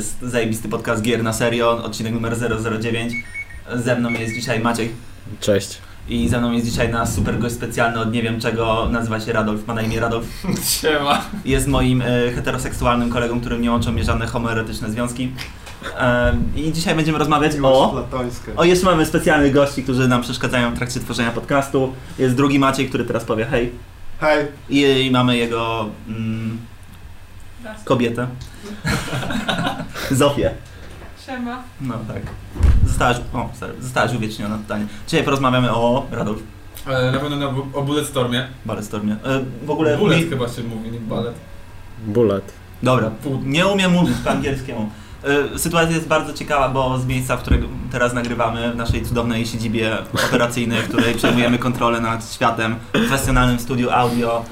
jest zajebisty podcast gier na serio, odcinek numer 009. Ze mną jest dzisiaj Maciej Cześć. i ze mną jest dzisiaj nasz super gość specjalny od nie wiem czego, nazywa się Radolf, ma na imię Radolf. Siema. Jest moim e, heteroseksualnym kolegą, którym nie łączą mnie żadne homoerotyczne związki. E, I dzisiaj będziemy rozmawiać o... platońska. O, jeszcze mamy specjalnych gości, którzy nam przeszkadzają w trakcie tworzenia podcastu. Jest drugi Maciej, który teraz powie hej. Hej, I, i mamy jego mm, kobietę. Zofię. Siema. No tak. Zostałaś, o, sorry, zostałaś uwieczniona totalnie. Dzisiaj porozmawiamy o Radolf E, na pewno na, o Bulletstormie. Balletstormie. E, w ogóle... Bullet mi- chyba się mówi, nie ballet. Bullet. Dobra, nie umiem mówić po angielskiemu. E, Sytuacja jest bardzo ciekawa, bo z miejsca, w którego teraz nagrywamy, w naszej cudownej siedzibie operacyjnej, w której przejmujemy kontrolę nad światem, w profesjonalnym studiu audio,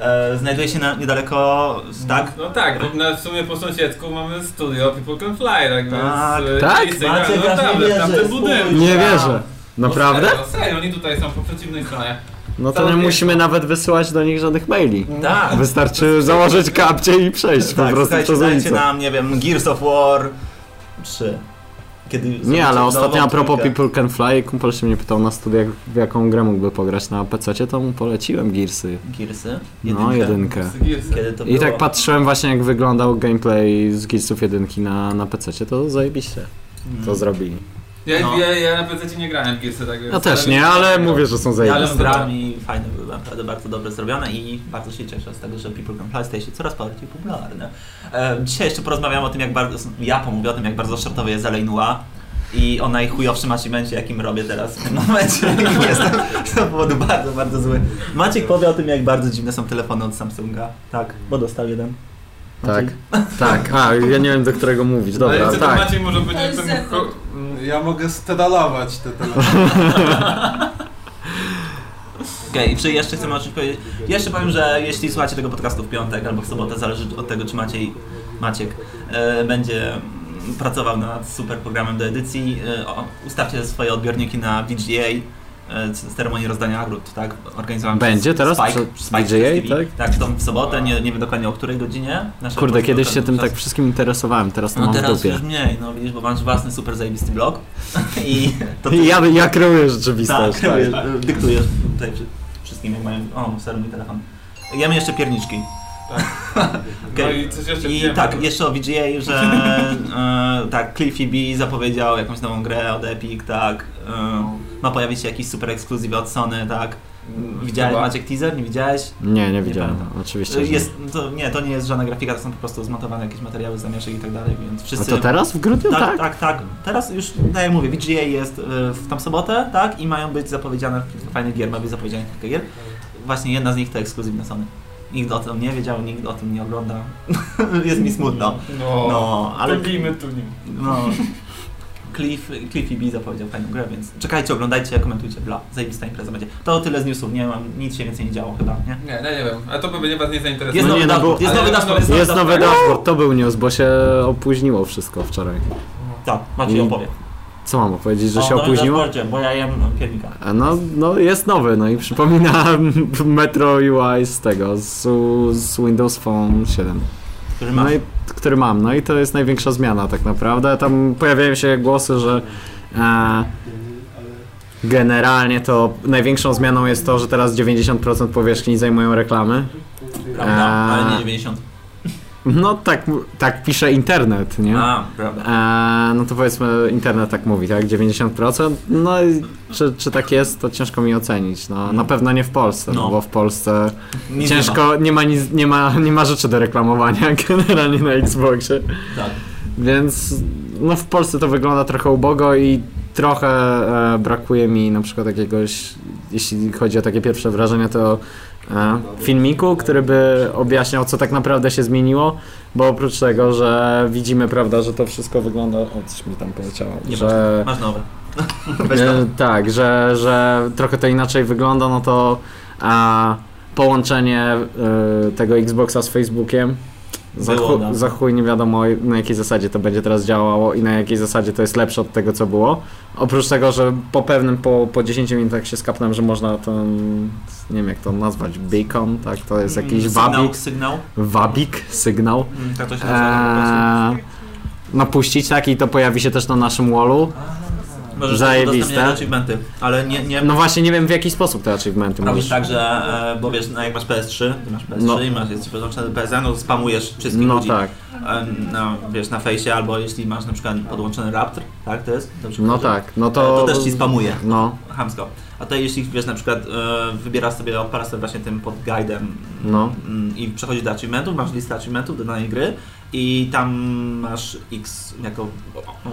e, znajduje się na, niedaleko, tak? No tak, bo na, w sumie po sąsiedzku mamy studio People Can Fly, tak więc... Tak, e, tak? miejsce Maciek idealne, aż nie naprawdę, w wierzy, tamtym budynku. spójrz. Nie wierzę. Naprawdę? No serio, serio, oni tutaj są po przeciwnej stronie. No to nie musimy nawet wysyłać do nich żadnych maili. Tak. Wystarczy założyć kapcie i przejść po Tak, prostu słuchajcie, przez dajcie ulicę. nam, nie wiem, Gears of War 3. Kiedy Nie, ale ostatnio a propos trójkę. People Can Fly, kumpel się mnie pytał na studiach, w jaką grę mógłby pograć na PC, to mu poleciłem Gearsy. Gearsy? No, jedynkę. Gearsy. Kiedy to I było? tak patrzyłem właśnie jak wyglądał gameplay z Gearsów jedynki na, na PC, to zajebiście Mm. to zrobili. Ja, No. ja, ja na PC nie grałem w Gearsy, tak więc... Ja też nie, ale mówię, że są Ja ale zajebiste. grałem i fajne były, naprawdę bardzo dobrze zrobione i bardzo się cieszę z tego, że People Can Fly staje się coraz bardziej popularne. Dzisiaj jeszcze porozmawiamy o tym, jak bardzo, ja pomówię o tym, jak bardzo shortowy jest Eleinua i o najchujowszym achievemencie, jakim robię teraz w tym momencie. Jestem z tego powodu bardzo, bardzo zły. Maciek powie o tym, jak bardzo dziwne są telefony od Samsunga. Tak, bo dostał jeden. Tak, Maciej? tak. A, ja nie wiem do którego mówić. ale Dobra, co to tak. Maciej może być... To jest ja mogę stedalować te telefony. Okej, czy jeszcze chcemy o czymś powiedzieć? Jeszcze powiem, że jeśli słuchacie tego podcastu w piątek albo w sobotę, zależy od tego, czy Maciej, Maciek e, będzie pracował nad super programem do edycji, e, o, ustawcie swoje odbiorniki na VGA, ceremonii rozdania nagród, tak? Organizowałem Będzie teraz Spike, Spike TV. tak? Tak, w tą w sobotę, nie, nie wiem dokładnie o której godzinie. Nasza Kurde, kiedyś się tym czas- tak wszystkim interesowałem, teraz to No mam w teraz dupie. już mniej, no widzisz, bo masz własny super zajebisty blog i to I ja, ja kreuję tak, rzeczywistość. kreuję, dyktujesz tutaj wszystkim, jak mają. O, serio mój telefon. Jemy jeszcze pierniczki. No Okej. i coś jeszcze I wiemy. tak, jeszcze o VGA, że e, tak, Cliffy B zapowiedział jakąś nową grę od Epic, tak. E, ma pojawić się jakiś super ekskluzyw od Sony, tak. Widziałeś Chyba. Maciek teaser? Nie widziałeś? Nie, nie widziałem, pamiętam. oczywiście. że Jest, to, nie, to nie jest żadna grafika, to są po prostu zmontowane jakieś materiały, zamieszek i tak dalej, więc A wszyscy... to teraz w grudniu, tak, tak? tak, tak. Teraz już, tak jak mówię, VGA jest y, w tam sobotę, tak? I mają być zapowiedziane kilka fajnych gier, ma być zapowiedziane kilka gier. Właśnie jedna z nich to ekskluzywne Sony. Nikt o tym nie wiedział, nikt o tym nie ogląda. jest mi smutno. No, No, ale... Tugimy, tugimy. No. Cliff, Cliffy B zapowiedział fajną grę, więc czekajcie, oglądajcie, komentujcie, bla, zajebista impreza będzie. To tyle z newsów, nie mam, nic się więcej nie działo chyba, nie? Nie, nie, nie wiem. A to by mnie was nie zainteresowało. Jest No nowy nie, no dashboard, bo- jest nowy dashboard, Jest nowy dashboard. dashboard, to był news, bo się opóźniło wszystko wczoraj. Tak, Maciej I- opowie. Co mam powiedzieć, że O się nowym opóźniło? dashboardzie, bo ja jem piernika. A No, no jest nowy, no i przypomina Metro UI z tego, z, z Windows Phone 7. Który ma. No i, który mam, no i to jest największa zmiana tak naprawdę. Tam pojawiają się głosy, że e, generalnie to największą zmianą jest to, że teraz 90% powierzchni zajmują reklamy. Prawda, Eee. ale nie 90. No tak, tak pisze internet, nie? A, prawda. E, no to powiedzmy internet tak mówi, tak? 90%? No i czy, czy tak jest, to ciężko mi ocenić. No, na pewno nie w Polsce, no, No. bo w Polsce Nic ciężko, nie ma, nic, nie, ma, nie ma rzeczy do reklamowania generalnie na Xboxie. Nie ma. Tak. Więc no w Polsce to wygląda trochę ubogo i trochę e, brakuje mi na przykład jakiegoś, jeśli chodzi o takie pierwsze wrażenia, to filmiku, który by objaśniał, co tak naprawdę się zmieniło, bo oprócz tego, że widzimy, prawda, że to wszystko wygląda, o coś mi tam poleciało, Nie że Masz nowe. E, tak, że, że trochę to inaczej wygląda, no to a, połączenie e, tego Xboxa z Facebookiem Za, chu, dawno. za chuj nie wiadomo na jakiej zasadzie to będzie teraz działało i na jakiej zasadzie to jest lepsze od tego co było. Oprócz tego, że po pewnym, po, po 10 minutach się skapnąłem, że można ten, nie wiem jak to nazwać, beacon, tak? To jest jakiś Mm, sygnał, wabik, Sygnał. wabik, sygnał. Mm, Tak to się nazywa. Eee, napuścić tak i to pojawi się też na naszym wallu. Możesz zajebiste. achievementy, ale nie, nie No właśnie nie wiem w jaki sposób te achievementy robisz możesz... tak, że, e, bo wiesz, no jak masz PS3, ty masz PS3 No. i masz, jesteś podłączony do PSN, no to spamujesz wszystkich No ludzi. tak, E, No, wiesz, na fejsie, albo jeśli masz na przykład podłączony Raptor, tak to jest? Dobrze no tak, no E, to... To też ci spamuje. No, Hamsko. A to jeśli wiesz na przykład e, wybierasz sobie, sobie właśnie tym pod guidem No. mm, i przechodzisz do achievementów, masz listę achievementów do danej gry i tam masz X jako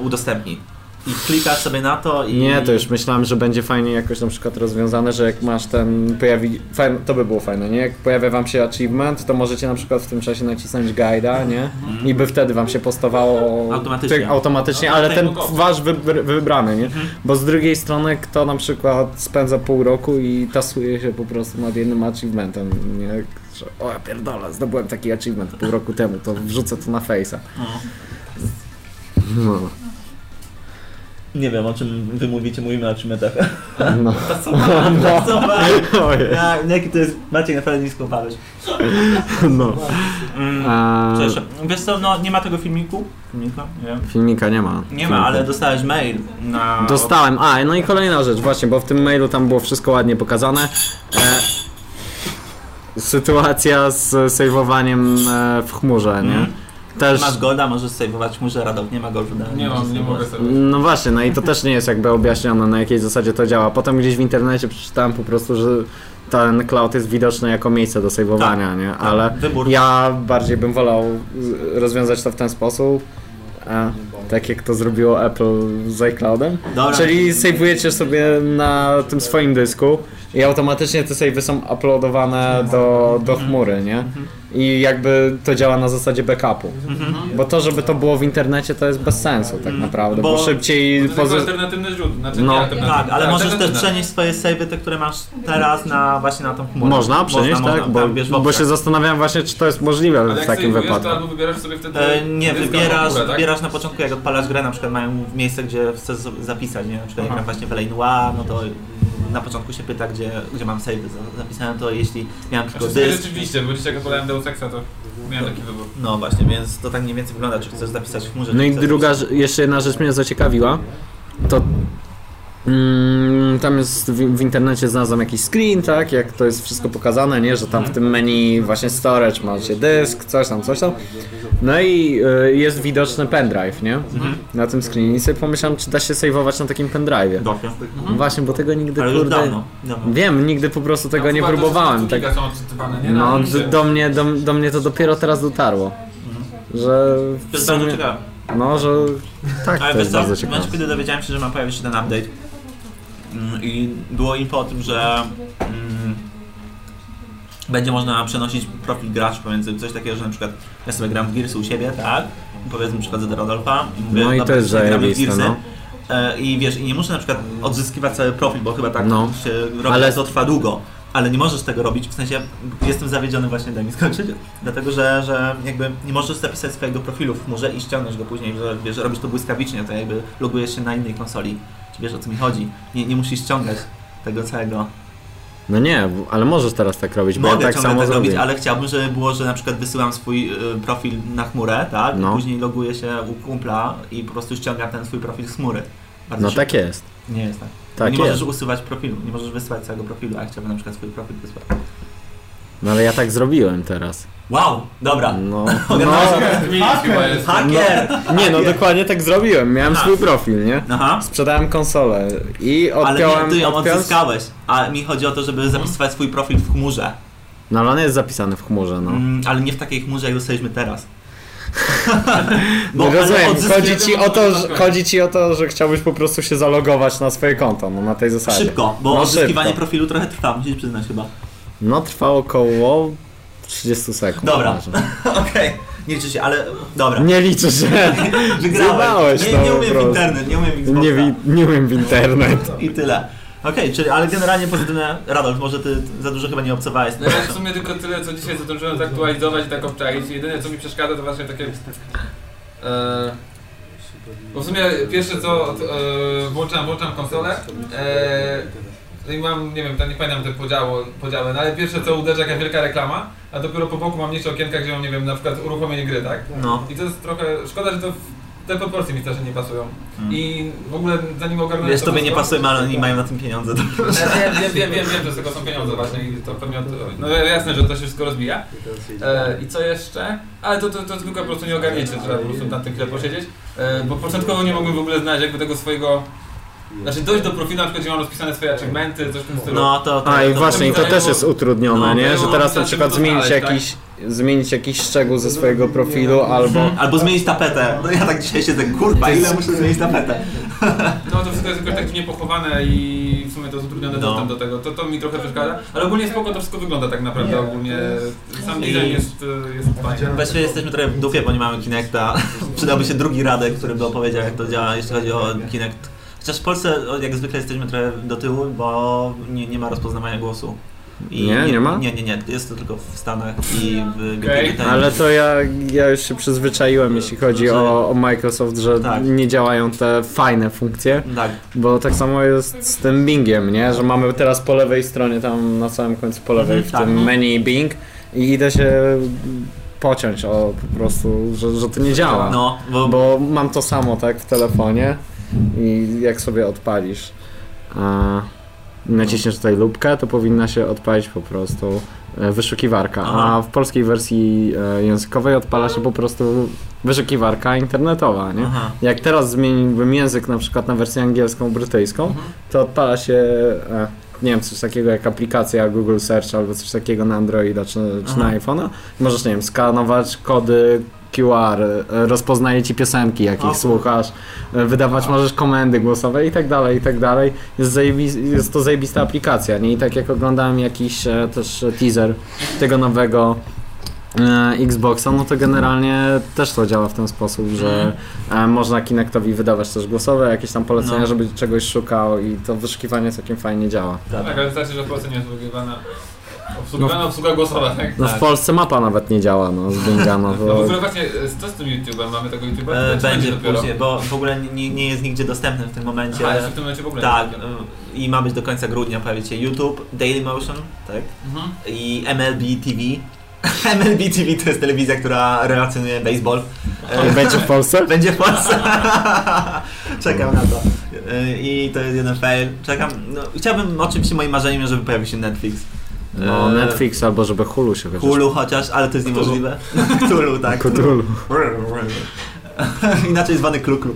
udostępnij. I klikasz sobie na to i... Nie, to już myślałem, że będzie fajnie jakoś na przykład rozwiązane, że jak masz ten, pojawi, fajne, to by było fajne, nie? Jak pojawia wam się achievement, to możecie na przykład w tym czasie nacisnąć guide'a, nie? I by wtedy wam się postawało Mhm. Automatycznie. Ty, automatycznie, ale ten wasz wybr- wybrany, nie? Mhm. Bo z drugiej strony kto na przykład spędza pół roku i tasuje się po prostu nad jednym achievementem, nie? Że, o ja pierdolę, zdobyłem taki achievement pół roku temu, to wrzucę to na face'a. No. No. Nie wiem, o czym wy mówicie, mówimy o achievementach. No. Pasowałem, pasowałem. Ojej. Ja, jaki to jest... Maciek naprawdę nisko padłeś. No. Mm. Wiesz co, no nie ma tego filmiku. Filmika? Nie. Filmika nie ma. Nie Filmika. ma, ale dostałeś mail na... Dostałem. A, no i kolejna rzecz, właśnie, bo w tym mailu tam było wszystko ładnie pokazane. E, sytuacja z sejwowaniem e, w chmurze, nie? Mhm. Też. Masz golda, możesz sejwować chmurze Radok, nie ma goldu. dalej, Nie mam, nie mogę sobie. No właśnie, no i to też nie jest jakby objaśnione, na jakiej zasadzie to działa. Potem gdzieś w internecie przeczytałem po prostu, że ten cloud jest widoczny jako miejsce do sejwowania, Tak, nie? tak. Ale Wybór. ja bardziej bym wolał rozwiązać to w ten sposób. E, tak jak to zrobiło Apple z iCloudem. Dobra. Czyli sejwujecie sobie na tym swoim dysku i automatycznie te savey są uploadowane do, do chmury, nie? I jakby to działa na zasadzie backupu. Bo to, żeby to było w internecie, to jest bez sensu tak naprawdę, bo, Bo- szybciej... To jest alternatywny źródło, znaczy No. nie. Tak, ale możesz też alternatywne. przenieść swoje savey, te, które masz teraz na właśnie na tą chmurę. Można przenieść, można, tak? Bo, wiesz, w bo się zastanawiałem właśnie, czy to jest możliwe Ale w jak takim sejwujesz, wypadku. to albo wybierasz sobie wtedy E, nie, dysk albo wybierasz, chmurę, tak? wybierasz na początku, jak odpalasz grę, na przykład mają miejsce, gdzie chcesz zapisać, nie? Na przykład jak Aha. gram właśnie w L.A. Noir, no to na początku się pyta, gdzie, gdzie mam save zapisane, to jeśli miałem tylko Znaczy, dysk, rzeczywiście, bo dzisiaj jak odpalałem Deus Exa, to miałem taki wybór. no właśnie, więc to tak mniej więcej wygląda, czy chcesz zapisać w chmurze, No i druga, jeszcze jedna rzecz mnie zaciekawiła, to mm, tam jest w, w internecie znalazłem jakiś screen, tak, jak to jest wszystko pokazane, nie, że tam w tym menu właśnie storage macie dysk, coś tam, coś tam. No i y, jest widoczny pendrive, nie, na tym screenie i sobie pomyślałem, czy da się saveować na takim pendrive'ie. Dobrze. Właśnie, bo tego nigdy, Ale kurde, dawno, dawno. wiem, nigdy po prostu tego nie Tam chyba próbowałem. Tak, nie? no, do mnie, do, do mnie to dopiero teraz dotarło, że To w jest bardzo sumie, ciekawe. no, że tak, Ale to wiesz jest co, bardzo w momencie, kiedy dowiedziałem się, że ma pojawić się ten update i było info o tym, że mm, będzie można przenosić profil gracza pomiędzy coś takiego, że na przykład ja sobie gram w Gearsy u siebie, tak? I powiedzmy przychodzę do Rodolfa i mówię, No i to jest zajebiste, Gearsy. no. E, I wiesz, i nie muszę na przykład odzyskiwać cały profil, bo chyba tak No. się robi, Ale- ale to trwa długo. Ale nie możesz tego robić, w sensie jestem zawiedziony właśnie, daj mi skończyć, dlatego że, że jakby nie możesz zapisać swojego profilu w chmurze i ściągnąć go później, że wiesz, robisz to błyskawicznie, to jakby logujesz się na innej konsoli. Czy wiesz o co mi chodzi? Nie, nie musisz ściągać tego całego. No nie, ale możesz teraz tak robić, bo Mogę ja tak samo tak robić, ale chciałbym, żeby było, że na przykład wysyłam swój y, profil na chmurę, tak? No. I później loguję się u kumpla i po prostu ściągam ten swój profil z chmury. Bardzo No szybko. tak jest. Nie jest tak. Tak nie jest. możesz usuwać profilu, nie możesz wysyłać całego profilu, a ja chciałbym na przykład swój profil wysłać. No ale ja tak zrobiłem teraz. Wow, dobra. No, no Zmienić chyba jest. Hakier! nie no dokładnie tak zrobiłem. Miałem Aha. swój profil, nie? Aha. Sprzedałem konsolę i Ale odpiąłem... nie, ty ją odzyskałeś. A mi chodzi o to, żeby zapisywać swój profil w chmurze. No ale on jest zapisany w chmurze, no. Mm, ale nie w takiej chmurze, jak dostaliśmy teraz. No ale rozumiem, chodzi ci, o to, że, chodzi ci o to, że chciałbyś po prostu się zalogować na swoje konto, no na tej zasadzie. Szybko, bo No odzyskiwanie szybko. profilu trochę trwa, musisz przyznać chyba. No trwa około 30 sekund. Dobra. Okej, nie liczy się, ale dobra. Nie liczę się. Wygrałem. Zjebałeś Nie, nie umiem w internet, nie umiem w Xboxa. Nie, wi- nie umiem w internet. I tyle. Okej, czyli ale generalnie pozytywne. Radolf, może ty za dużo chyba nie obcowałeś. No ja w sumie tylko tyle, co dzisiaj zdążyłem zaktualizować i tak obczaić. Jedyne co mi przeszkadza to właśnie takie... E, bo w sumie pierwsze co e, włączam, włączam konsolę e, no i mam, nie wiem, tam nie pamiętam te podziały, podziały, no ale pierwsze co uderza jakaś wielka reklama, a dopiero po boku mam mniejsze okienka, gdzie mam, nie wiem, na przykład uruchomienie gry, tak? No. I to jest trochę, szkoda, że to w, te proporcje mi strasznie nie pasują. Mm. I w ogóle zanim ogarnąłem Wiesz, to tobie nie pasuje, ale oni mają na tym pieniądze. Ja Wiem, wiem, wiem, wiem, że z tego są pieniądze właśnie i to pewnie, od- no jasne, że to się wszystko rozbija. E, I co jeszcze? Ale to, to, to zwykle po prostu nie ogarniecie, trzeba po prostu na tym chwilę posiedzieć. E, bo początkowo nie mogłem w ogóle znaleźć jakby tego swojego... Znaczy dojść do profilu, na przykład gdzie mam rozpisane swoje achievementy, coś w tym stylu. No to. to A i to, właśnie, i to też jest utrudnione, No, nie? Że teraz na przykład zmienić jakiś, zmienić jakiś szczegół ze swojego profilu albo... Albo zmienić tapetę. No ja tak dzisiaj siedzę, kurwa, ile muszę zmienić tapetę? No to wszystko jest jakoś tak dziwnie pochowane i w sumie to jest utrudniony No. dostęp do tego. To, to mi trochę przeszkadza, ale ogólnie spoko to wszystko wygląda tak naprawdę ogólnie. Sam design jest, e, jest fajny. Właściwie jesteśmy trochę w dupie, bo nie mamy Kinecta. Przydałby się drugi Radek, który by opowiedział jak to działa, jeśli chodzi o Kinect. Chociaż w Polsce jak zwykle jesteśmy trochę do tyłu, bo nie, nie ma rozpoznawania głosu. Nie, nie ma? Nie, nie, nie. Jest to tylko w Stanach i w Wielkiej Okej. Brytanii. Ale to ja, ja już się przyzwyczaiłem, jeśli chodzi o, o Microsoft, że Tak. nie działają te fajne funkcje. Tak. Bo tak samo jest z tym Bingiem, nie? Że mamy teraz po lewej stronie, tam na samym końcu po lewej, Mhm, w tak. tym menu Bing i idę się pociąć o po prostu, że, że to nie działa. No, bo, Bo mam to samo, tak, w telefonie i jak sobie odpalisz, a naciśniesz tutaj lubkę, to powinna się odpalić po prostu e, wyszukiwarka, a w polskiej wersji e, językowej odpala się po prostu wyszukiwarka internetowa, nie? Aha. Jak teraz zmieniłbym język na przykład na wersję angielską, brytyjską, Mhm. to odpala się, e, nie wiem, coś takiego jak aplikacja Google Search albo coś takiego na Androida czy, czy na iPhone'a. Możesz, nie wiem, skanować kody QR, e, rozpoznaje ci piosenki, jakich O. słuchasz, e, wydawać możesz komendy głosowe i tak dalej, i tak dalej. Jest, zajebis- jest to zajebista aplikacja, nie? I tak jak oglądałem jakiś e, też teaser tego nowego e, Xboxa, no to generalnie też to działa w ten sposób, że e, można Kinectowi wydawać też głosowe, jakieś tam polecenia, No. żeby czegoś szukał i to wyszukiwanie całkiem fajnie działa. Tak, ale wystarczy, że w Polsce nie obsługiwana, obsługiwana obsługa głosowa, tak? No w Polsce mapa nawet nie działa, no z Binga, no No w to... ogóle właśnie, e, co z tym YouTube'em? Mamy tego YouTube'a? E, będzie dopiero? później, bo w ogóle nie, nie jest nigdzie dostępny w tym momencie. Aha, w tym momencie w ogóle tak, e, i ma być do końca grudnia pojawić się YouTube, Dailymotion, tak? Mhm. I MLB TV. MLB TV to jest telewizja, która relacjonuje baseball. E, Będzie w Polsce? Będzie w Polsce. Czekam na to. E, I to jest jeden fail. Czekam. No, chciałbym oczywiście moim marzeniem, żeby pojawił się Netflix. No E, Netflix albo żeby Hulu się chociaż... Hulu chociaż, ale to jest niemożliwe. Hulu, tak. Cthulhu. Inaczej zwany Kluklu.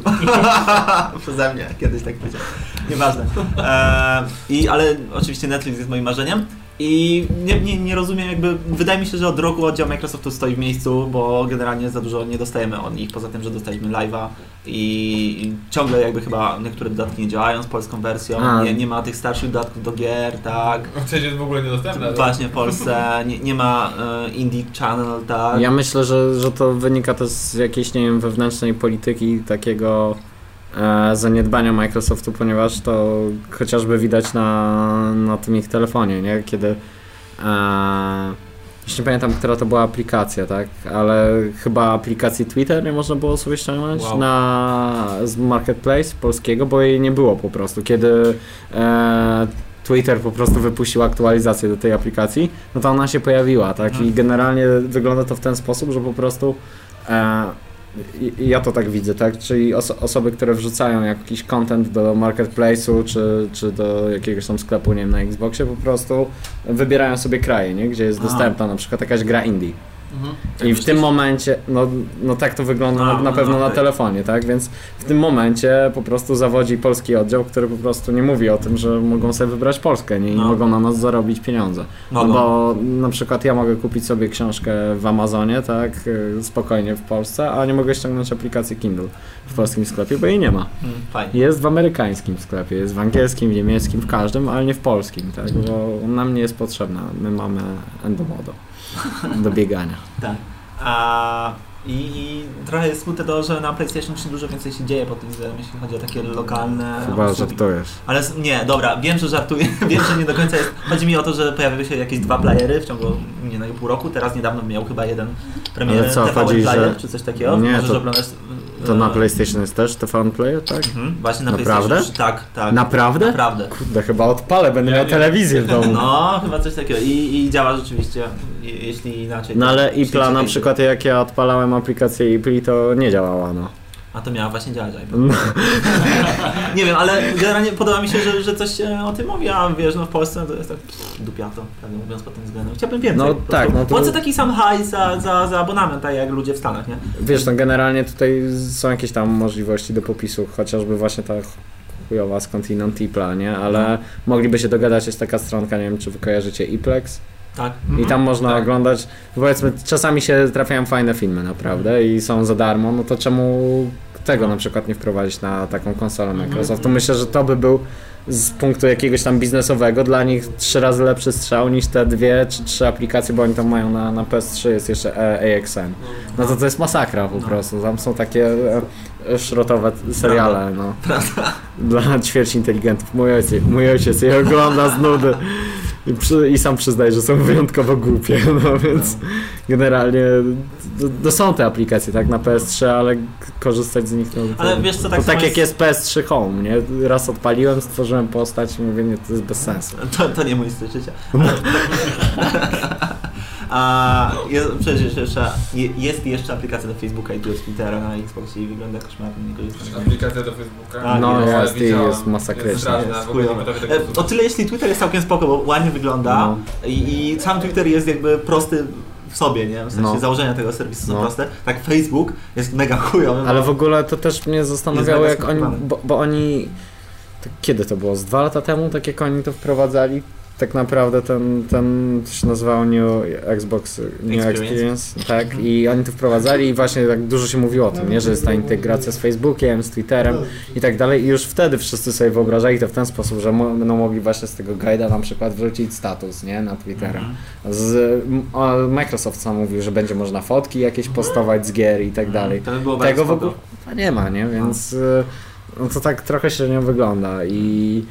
Przeze mnie, kiedyś tak powiedział. Nieważne. E, i, ale oczywiście Netflix jest moim marzeniem. I nie, nie, nie rozumiem, jakby. Wydaje mi się, że od roku oddział Microsoftu stoi w miejscu, bo generalnie za dużo nie dostajemy od nich. Poza tym, że dostaliśmy live'a i, ciągle jakby chyba niektóre dodatki nie działają z polską wersją. A. Nie, nie ma tych starszych dodatków do gier, tak. Przecież jest w ogóle niedostępne. Właśnie w Polsce nie, nie ma e, Indie Channel, tak. Ja myślę, że, że to wynika też z jakiejś, nie wiem, wewnętrznej polityki takiego zaniedbania Microsoftu, ponieważ to chociażby widać na, na tym ich telefonie, nie? Kiedy e, już nie pamiętam, która to była aplikacja, tak? Ale chyba aplikacji Twitter nie można było sobie ściągnąć Wow. na z Marketplace polskiego, bo jej nie było po prostu. Kiedy e, Twitter po prostu wypuścił aktualizację do tej aplikacji, no to ona się pojawiła, tak? Mhm. I generalnie wygląda to w ten sposób, że po prostu e, ja to tak widzę, tak? Czyli oso- osoby, które wrzucają jakiś content do marketplace'u czy, czy do jakiegoś tam sklepu, nie wiem, na Xboxie, po prostu wybierają sobie kraje, nie? Gdzie jest Aha. dostępna na przykład jakaś gra indie. Mhm. I w tym momencie, no, no tak to wygląda A, na, na no, pewno na okej. telefonie, tak? Więc w tym momencie po prostu zawodzi polski oddział, który po prostu nie mówi o tym, że mogą sobie wybrać Polskę, nie? I No. mogą na nas zarobić pieniądze. No Mogą. bo na przykład ja mogę kupić sobie książkę w Amazonie, tak? y, Spokojnie w Polsce, a nie mogę ściągnąć aplikacji Kindle w polskim sklepie, bo jej nie ma. Mm, fajnie. Jest w amerykańskim sklepie, jest w angielskim, w niemieckim, w każdym, ale nie w polskim, tak? Bo nam nie jest potrzebna. My mamy endomodo do biegania. Tak. A I, I trochę jest smutne to, że na PlayStation 3 dużo więcej się dzieje pod tym względem, jeśli chodzi o takie lokalne Chyba obsługi. żartujesz. Ale nie, dobra, wiem, że żartuję, wiem, że nie do końca jest. Chodzi mi o to, że pojawiły się jakieś dwa playery w ciągu nie, no, pół roku, teraz niedawno miał chyba jeden premierę Ale co, TVN chodzi, Player, że- czy coś takiego. Nie, Możesz to- oglądać. To na PlayStation jest też TV Player, tak? Mhm, właśnie na Naprawdę? PlayStation 3, tak, tak. Naprawdę? Naprawdę. Kurde, chyba odpalę, będę Ja miał telewizję w domu. No, chyba coś takiego. I, i działa rzeczywiście, je- jeśli inaczej. No ale Ipla na przykład jak ja odpalałem aplikację Ipli to nie działała no. A to miała właśnie działać iPad. no. Nie wiem, ale generalnie podoba mi się, że, że coś się o tym mówi, a wiesz, no w Polsce to jest tak pff, dupiato, prawdę mówiąc pod tym względem. Chciałbym więcej. No tak, no to- co taki sam hajs za, za, za abonament, tak jak ludzie w Stanach, nie? Wiesz, no generalnie tutaj są jakieś tam możliwości do popisu, chociażby właśnie ta chujowa skądinąd Ipla, nie? Ale mogliby się dogadać, jest taka stronka, nie wiem czy wy kojarzycie Iplex Tak. i tam można tak. oglądać, powiedzmy czasami się trafiają fajne filmy naprawdę i są za darmo, no to czemu tego na przykład nie wprowadzić na taką konsolę Microsoftu? Myślę, że to by był z punktu jakiegoś tam biznesowego dla nich trzy razy lepszy strzał niż te dwie czy trzy aplikacje, bo oni tam mają na, na PS3 jest jeszcze E- AXN. No to to jest masakra po No. prostu. Tam są takie e, szrotowe seriale, no. Dla ćwierci inteligentów. Mój ojciec, mój ojciec je ogląda z nudy i, przy, i sam przyznaje, że są wyjątkowo głupie, no więc generalnie to, to są te aplikacje, tak, na PS3, ale korzystać z nich to, to, Ale wiesz co, tak to tak jak jest PS3 Home, nie? Raz odpaliłem, stworzyłem postać i mówię, nie, to jest bez sensu. To, to nie mój styl życia. A jest, przecież jeszcze, je- jest jeszcze aplikacja do Facebooka i do Twittera na Xboxie i wygląda koszmarnie, nie korzystam. Aplikacja do Facebooka. Tak, No jest, widziałem. jest tego E, O tyle jeśli Twitter jest całkiem spoko, bo ładnie wygląda No. i, i sam Twitter jest jakby prosty w sobie, nie? W sensie No. założenia tego serwisu są No. proste. Tak Facebook jest mega chujowy. Ale w ogóle to też mnie zastanawiało, jak oni, bo, bo oni, to kiedy to było? Z dwa lata temu, tak jak oni to wprowadzali? Tak naprawdę ten, ten to się nazywało New Xbox New Experience. Tak? I oni to wprowadzali i właśnie tak dużo się mówiło o tym, nie? Że jest ta integracja z Facebookiem, z Twitterem i tak dalej. I już wtedy wszyscy sobie wyobrażali to w ten sposób, że będą mogli właśnie z tego guida na przykład wrzucić status, nie? Na Twittera. Mhm. Z, Microsoft sam mówił, że będzie można fotki jakieś postować z gier i tak dalej. Tego w ogóle nie ma, nie? Więc y, no to tak trochę średnio wygląda i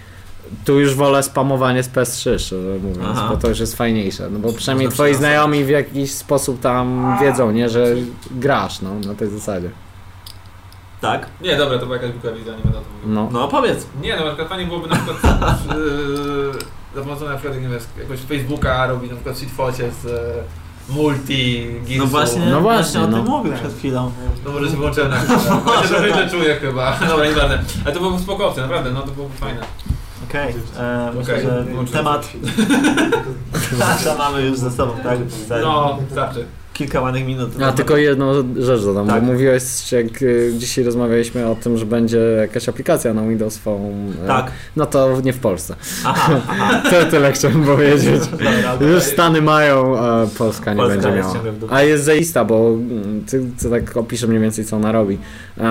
tu już wolę spamowanie z PS3, szczerze mówiąc, Aha. bo to już jest fajniejsze, no bo przynajmniej twoi znajomi w jakiś sposób tam wiedzą, nie? Że grasz, no, na tej zasadzie. Tak? Nie, dobra, to była jakaś głupia wizja, nie będę o tym mówił. No. No powiedz. Nie, no na przykład fajnie byłoby na przykład yy, za pomocą na przykład nie wiem, jakoś Facebooka robić na przykład sweetfocie z e, multi, Gilsu. No właśnie, No właśnie, o tym no. mówił przed chwilą. No może się włączyłem na chwilę. Ja się trochę czuję chyba. Dobra, nieważne. Ale to byłoby spoko opcja, naprawdę, no to byłoby fajne. Okej, e, myślę, Okej, że wyłączyłem temat to mamy już ze sobą, tak? No, starczy. Kilka ładnych minut. A tylko jedną rzecz dodam, Tak. bo mówiłeś, jak y, dzisiaj rozmawialiśmy o tym, że będzie jakaś aplikacja na Windows Phone. e, Tak. No to nie w Polsce. Aha, aha. To tyle chciałem powiedzieć. Dobra. Już Stany mają, a Polska nie Polska będzie miała. A jest zaista, bo mm, ty, ty tak opiszę mniej więcej co ona robi.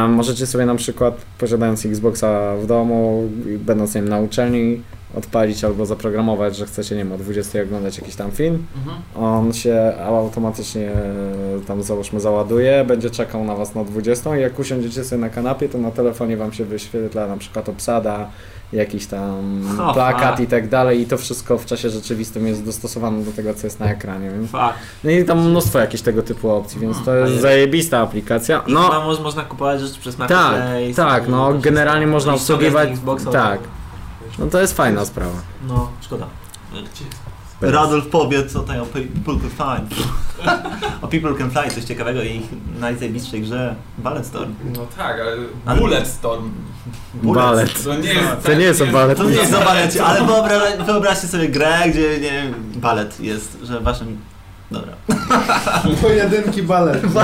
Możecie sobie na przykład posiadając Xboxa w domu, będąc wiem, na uczelni, odpalić albo zaprogramować, że chcecie nie wiem, o 20 oglądać jakiś tam film. Mhm. On się automatycznie e, tam załóżmy załaduje, będzie czekał na was na 20 i jak usiądziecie sobie na kanapie, to na telefonie wam się wyświetla na przykład obsada, jakiś tam O, plakat fuck. i tak dalej i to wszystko w czasie rzeczywistym jest dostosowane do tego, co jest na ekranie, więc no i tam mnóstwo jakichś tego typu opcji, więc to jest zajebista aplikacja. I No moż, można kupować rzeczy przez tak, Marketplace. tak, i no generalnie można I obsługiwać, Xboxa, tak, no to jest fajna sprawa. No, szkoda. Radolf powie, co o People Can Fly. o People Can Fly, coś ciekawego i ich najzajebistszej grze Ballet Storm. No tak, ale Ale- Bullet Storm. Balet. To nie jest... To nie jest o balet. To nie jest o balecie, ale wyobraź, wyobraźcie sobie grę, gdzie nie wiem, balet jest, że waszym... Dobra. Pojedynki balet. No,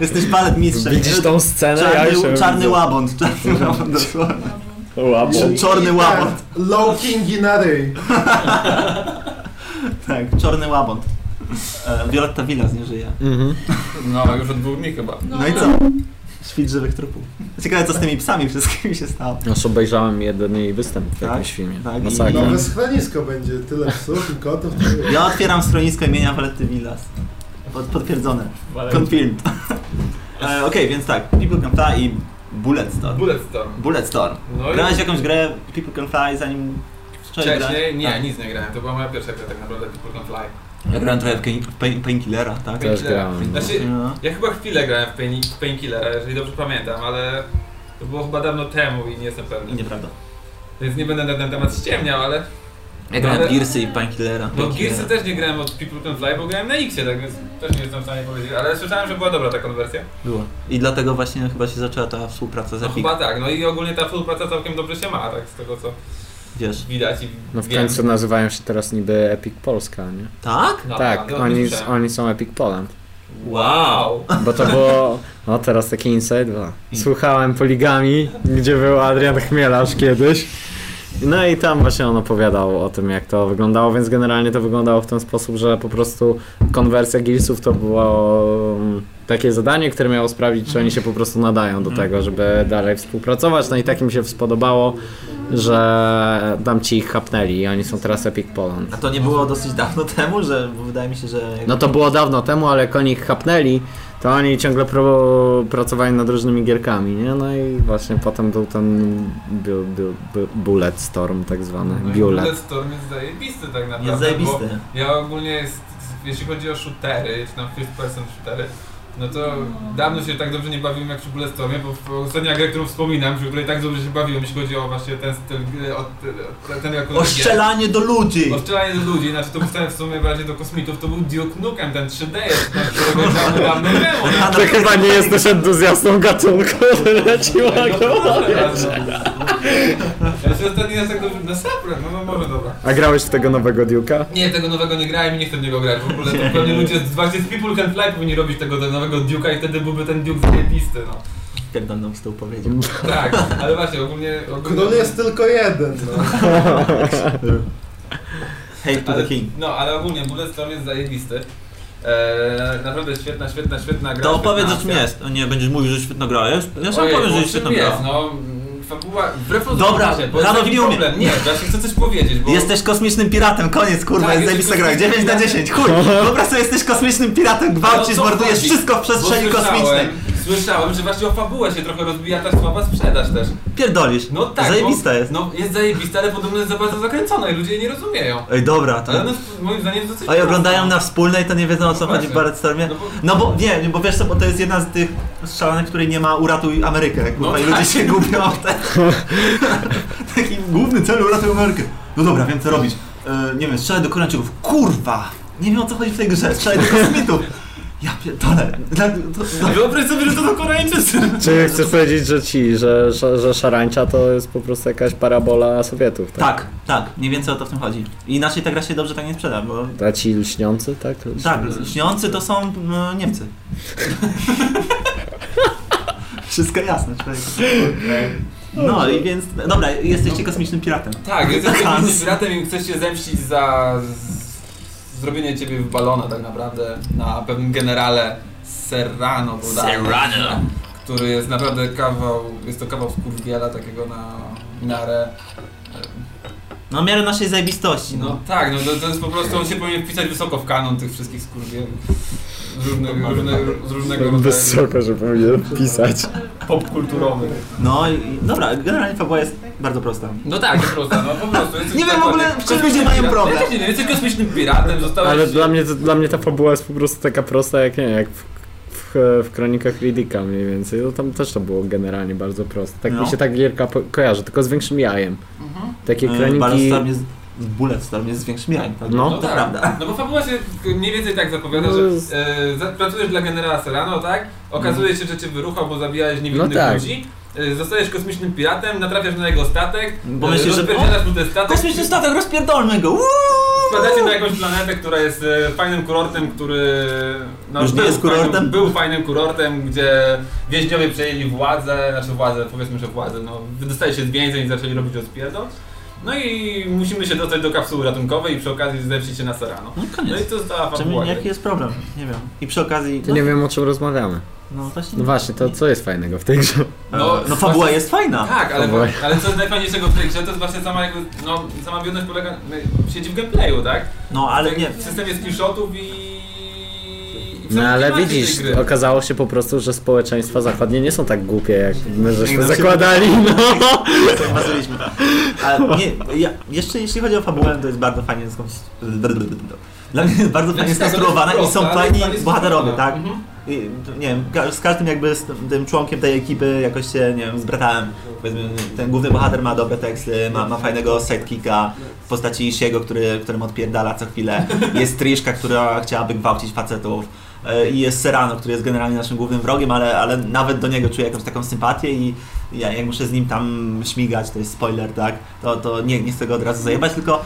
Jesteś balet mistrzem. widzisz tą scenę? Ja Czarny, ją czarny łabąd, czarny łabąd dosłownie. Łabo. Czarny łabąd. Low Kingi na ryj. Tak, czarny łabąd. E, Violetta Villas nie żyje. Mhm. No, już od dwóch dni chyba. No i co? Świt żywych trupów. Ciekawe co z tymi psami wszystkimi się stało. Już obejrzałem jeden jej występ w Tak? jakimś filmie. Tak, i- Masakra. Nowe schronisko będzie. Tyle psów i kotów. to- Ja otwieram schronisko imienia Violetty Villas. Pod, potwierdzone. Confirmed. e, Okej, więc tak, People Can Fly i Bulletstorm. Bulletstorm. Bulletstorm. No i Grałeś w jakąś grę People Can Fly zanim wcześniej, nie, Tak. nic nie grałem, to była moja pierwsza gra tak naprawdę, People Can Fly. Ja grałem trochę w Pain- w Pain- Painkillera, tak? Też grałem. Znaczy, No. ja chyba chwilę grałem w Pain, Painkillera, jeżeli dobrze pamiętam, ale to było chyba dawno temu i nie jestem I pewny. nieprawda. Więc nie będę na ten temat ściemniał, ale... Ja grałem w Ale- Gearsy i Painkillera. No. Gearsy też nie grałem od People Can Fly, bo grałem na X-ie, tak więc też nie jestem w stanie powiedzieć, ale słyszałem, że była dobra ta konwersja. Było. I dlatego właśnie chyba się zaczęła ta współpraca z No Epic. chyba tak, no i ogólnie ta współpraca całkiem dobrze się ma, tak z tego co Wiesz. widać i No w wiem. końcu nazywają się teraz niby Epic Polska, nie? Tak? No, tak, no, oni, słyszałem. oni są Epic Poland. Wow! Bo to było, no teraz taki inside, bo słuchałem Poligami, gdzie był Adrian Chmielarz kiedyś. No i tam właśnie on opowiadał o tym, jak to wyglądało, więc generalnie to wyglądało w ten sposób, że po prostu konwersja Gillsów to było mm, takie zadanie, które miało sprawdzić, czy oni się po prostu nadają do tego, żeby dalej współpracować. No i tak im się spodobało, że tam ci ich chapnęli i oni są teraz Epic Poland. A to nie było dosyć dawno temu, że wydaje mi się, że... No to było dawno temu, ale jak oni ich chapnęli, to oni ciągle pro, pracowali nad różnymi gierkami, nie? No i właśnie potem był ten bu, bu, bu, Bullet Storm tak zwany, No Bullet. Bulletstorm jest zajebisty tak naprawdę, Jest zajebisty. bo ja ogólnie jest, jeśli chodzi o shootery, czy tam first person shootery, no to dawno się tak dobrze nie bawiłem jak przy Bulletstormie, bo ostatnia gra, którą wspominam, przy której tak dobrze się bawiłem, jeśli chodzi o właśnie ten styl gry, o, ten, ten jako Oszczelanie do ludzi! Oszczelanie do ludzi, znaczy to powstałem w sumie bardziej do kosmitów, to był Duke Nukem, ten 3D, na którego grałem dawno temu. Ty chyba nie jesteś entuzjastą gatunku, wyleciła go. Ja się ostatni raz tak dobrze, na sapre, no, no może dobra. A grałeś w tego nowego Duke'a? Nie, tego nowego nie grałem i nie chcę w niego grać. W ogóle to pewnie ludzie z właśnie z People Can Fly powinni robić tego nowego Duke'a i wtedy byłby ten Duke zajebisty, no. Pierdolną z tą powiedział. Tak, ale właśnie ogólnie... ogólnie Król jest tylko jeden, no. Hate to ale, the king. No, ale ogólnie Bulletstorm jest zajebisty. Eee, naprawdę świetna, świetna, świetna gra. To opowiedz o czym jest. O nie, będziesz mówił, że świetna gra jest? Ja sam Ojej, powiem, że bo jest świetna jest, gra. no, fabuła, wbrew Dobra, Rano nie umie. problem. Nie, właśnie chcę coś powiedzieć, bo... Jesteś kosmicznym piratem, koniec kurwa, Tak, jest zajebista gra. jesteś 9 na kosmicznym 10, chuj! Wyobraź sobie, jesteś kosmicznym piratem, No gwałcisz, co mordujesz wszystko w przestrzeni kosmicznej. Słyszałem, że właśnie o fabułę się trochę rozbija ta słaba sprzedaż też. Pierdolisz. No tak, Zajebista bo, jest. No jest zajebista, ale podobno jest za bardzo zakręcona i ludzie jej nie rozumieją. Ej, dobra, to... Ale no, moim zdaniem to Oni prosto. oglądają na wspólnej, to nie wiedzą o co No chodzi w właśnie. Bulletstormie. No bo- No bo nie, bo wiesz co, bo to jest jedna z tych strzelanek, której nie ma uratuj Amerykę. Kurwa, No i tak. ludzie się gubią w te... Taki główny cel uratuj Amerykę. No dobra, wiem co robić. E, nie wiem, strzelaj do Koreańczyków. Kurwa! Nie wiem o co chodzi w tej grze, strzelaj do kosmitów. Ja pierdolę. Wyobraź sobie, że to są Koreańczycy. Czy chcesz powiedzieć, że ci, że, że, że szarańcza to jest po prostu jakaś parabola Sowietów, tak? Tak, tak, mniej więcej o to w tym chodzi. I inaczej ta gra się dobrze tak nie sprzeda, bo... A ci lśniący, tak? Tak, śniący to są no, Niemcy. Wszystko jasne, człowiek. No i więc, dobra, jesteście kosmicznym piratem. Tak, jesteś Hans. jakimś piratem i chcesz się zemścić za zrobienie ciebie w balona tak naprawdę na pewnym generale Serrano bodajże, Serrano. który jest naprawdę kawał, jest to kawał skurwiela takiego na miarę No miarę naszej zajebistości, no. No tak, no to, to jest po prostu, on się powinien wpisać wysoko w kanon tych wszystkich skurwielów. Z różnego, różnego, z różnego rodzaju Wysoko, że powinien pisać. popkulturowych. No i dobra, generalnie fabuła jest bardzo prosta. No tak, jest prosta, no po prostu. Jesteś Nie wiem w ogóle, w czym ludzie mają problem. Ja też nie wiem, jesteś kosmicznym piratem, zostałeś... Ale dla mnie, to, dla mnie ta fabuła jest po prostu taka prosta jak nie jak w, w, w kronikach Riddicka mniej więcej. No tam też to było generalnie bardzo proste. Tak No. mi się ta gierka kojarzy, tylko z większym jajem. Mhm. Takie E, kroniki... Bulletstorm jest, Bulletstorm jest z większym jajem, tak? No. to tak. prawda. No bo fabuła się mniej więcej tak zapowiada, No że e, pracujesz dla generała Serrano, tak? Okazuje się, że cię wyruchał, bo zabijałeś niewinnych No tak. ludzi. E, Zostajesz kosmicznym piratem, natrafiasz na jego statek, Bo myślisz, że- mu ten statek. Kosmiczny statek, rozpierdolmy go! Uuu! Wpadacie na jakąś planetę, która jest e, fajnym kurortem, który... No, Już nie był jest kurortem? Fajnym, był fajnym kurortem, gdzie więźniowie przejęli władzę, znaczy władzę, powiedzmy, że władzę, no wydostali się z więzień i zaczęli robić rozpierdol. No i musimy się dostać do kapsuły ratunkowej i przy okazji zemścić się na Serrano. No No koniec. i to została Czym, fabuła. jaki jest problem? Nie wiem. I przy okazji... To nie wiem o czym rozmawiamy. No właśnie. No właśnie, to co jest fajnego w tej grze? No, No, fabuła właśnie- jest fajna. Tak, ale, Fabuła. ale co jest najfajniejszego w tej grze, to jest właśnie sama jakby, no, sama biedność polega, siedzi w gameplayu, tak? No ale nie. W systemie screenshotów i, No ale widzisz, okazało się po prostu, że społeczeństwa zachodnie nie są tak głupie, jak my żeśmy zakładali, no. sobie marzyliśmy. A nie, ja, jeszcze jeśli chodzi o fabułę, to jest bardzo fajnie Dla mnie jest bardzo fajnie Znaczy, skonstruowana ale i są ale fajni fajnie bohaterowie, tak? I, nie wiem, ka- z każdym jakby z tym- tym członkiem tej ekipy jakoś się, nie wiem, zbratałem. Powiedzmy, ten główny bohater ma dobre teksty, ma, ma fajnego sidekicka w postaci Isiego, który, którym odpierdala co chwilę. Jest Triszka, która chciałaby gwałcić facetów. E, I jest Serrano, który jest generalnie naszym głównym wrogiem, ale, ale nawet do niego czuję jakąś taką sympatię i ja, jak muszę z nim tam śmigać, to jest spoiler, tak? To, to nie, nie chcę go od razu zajebać, tylko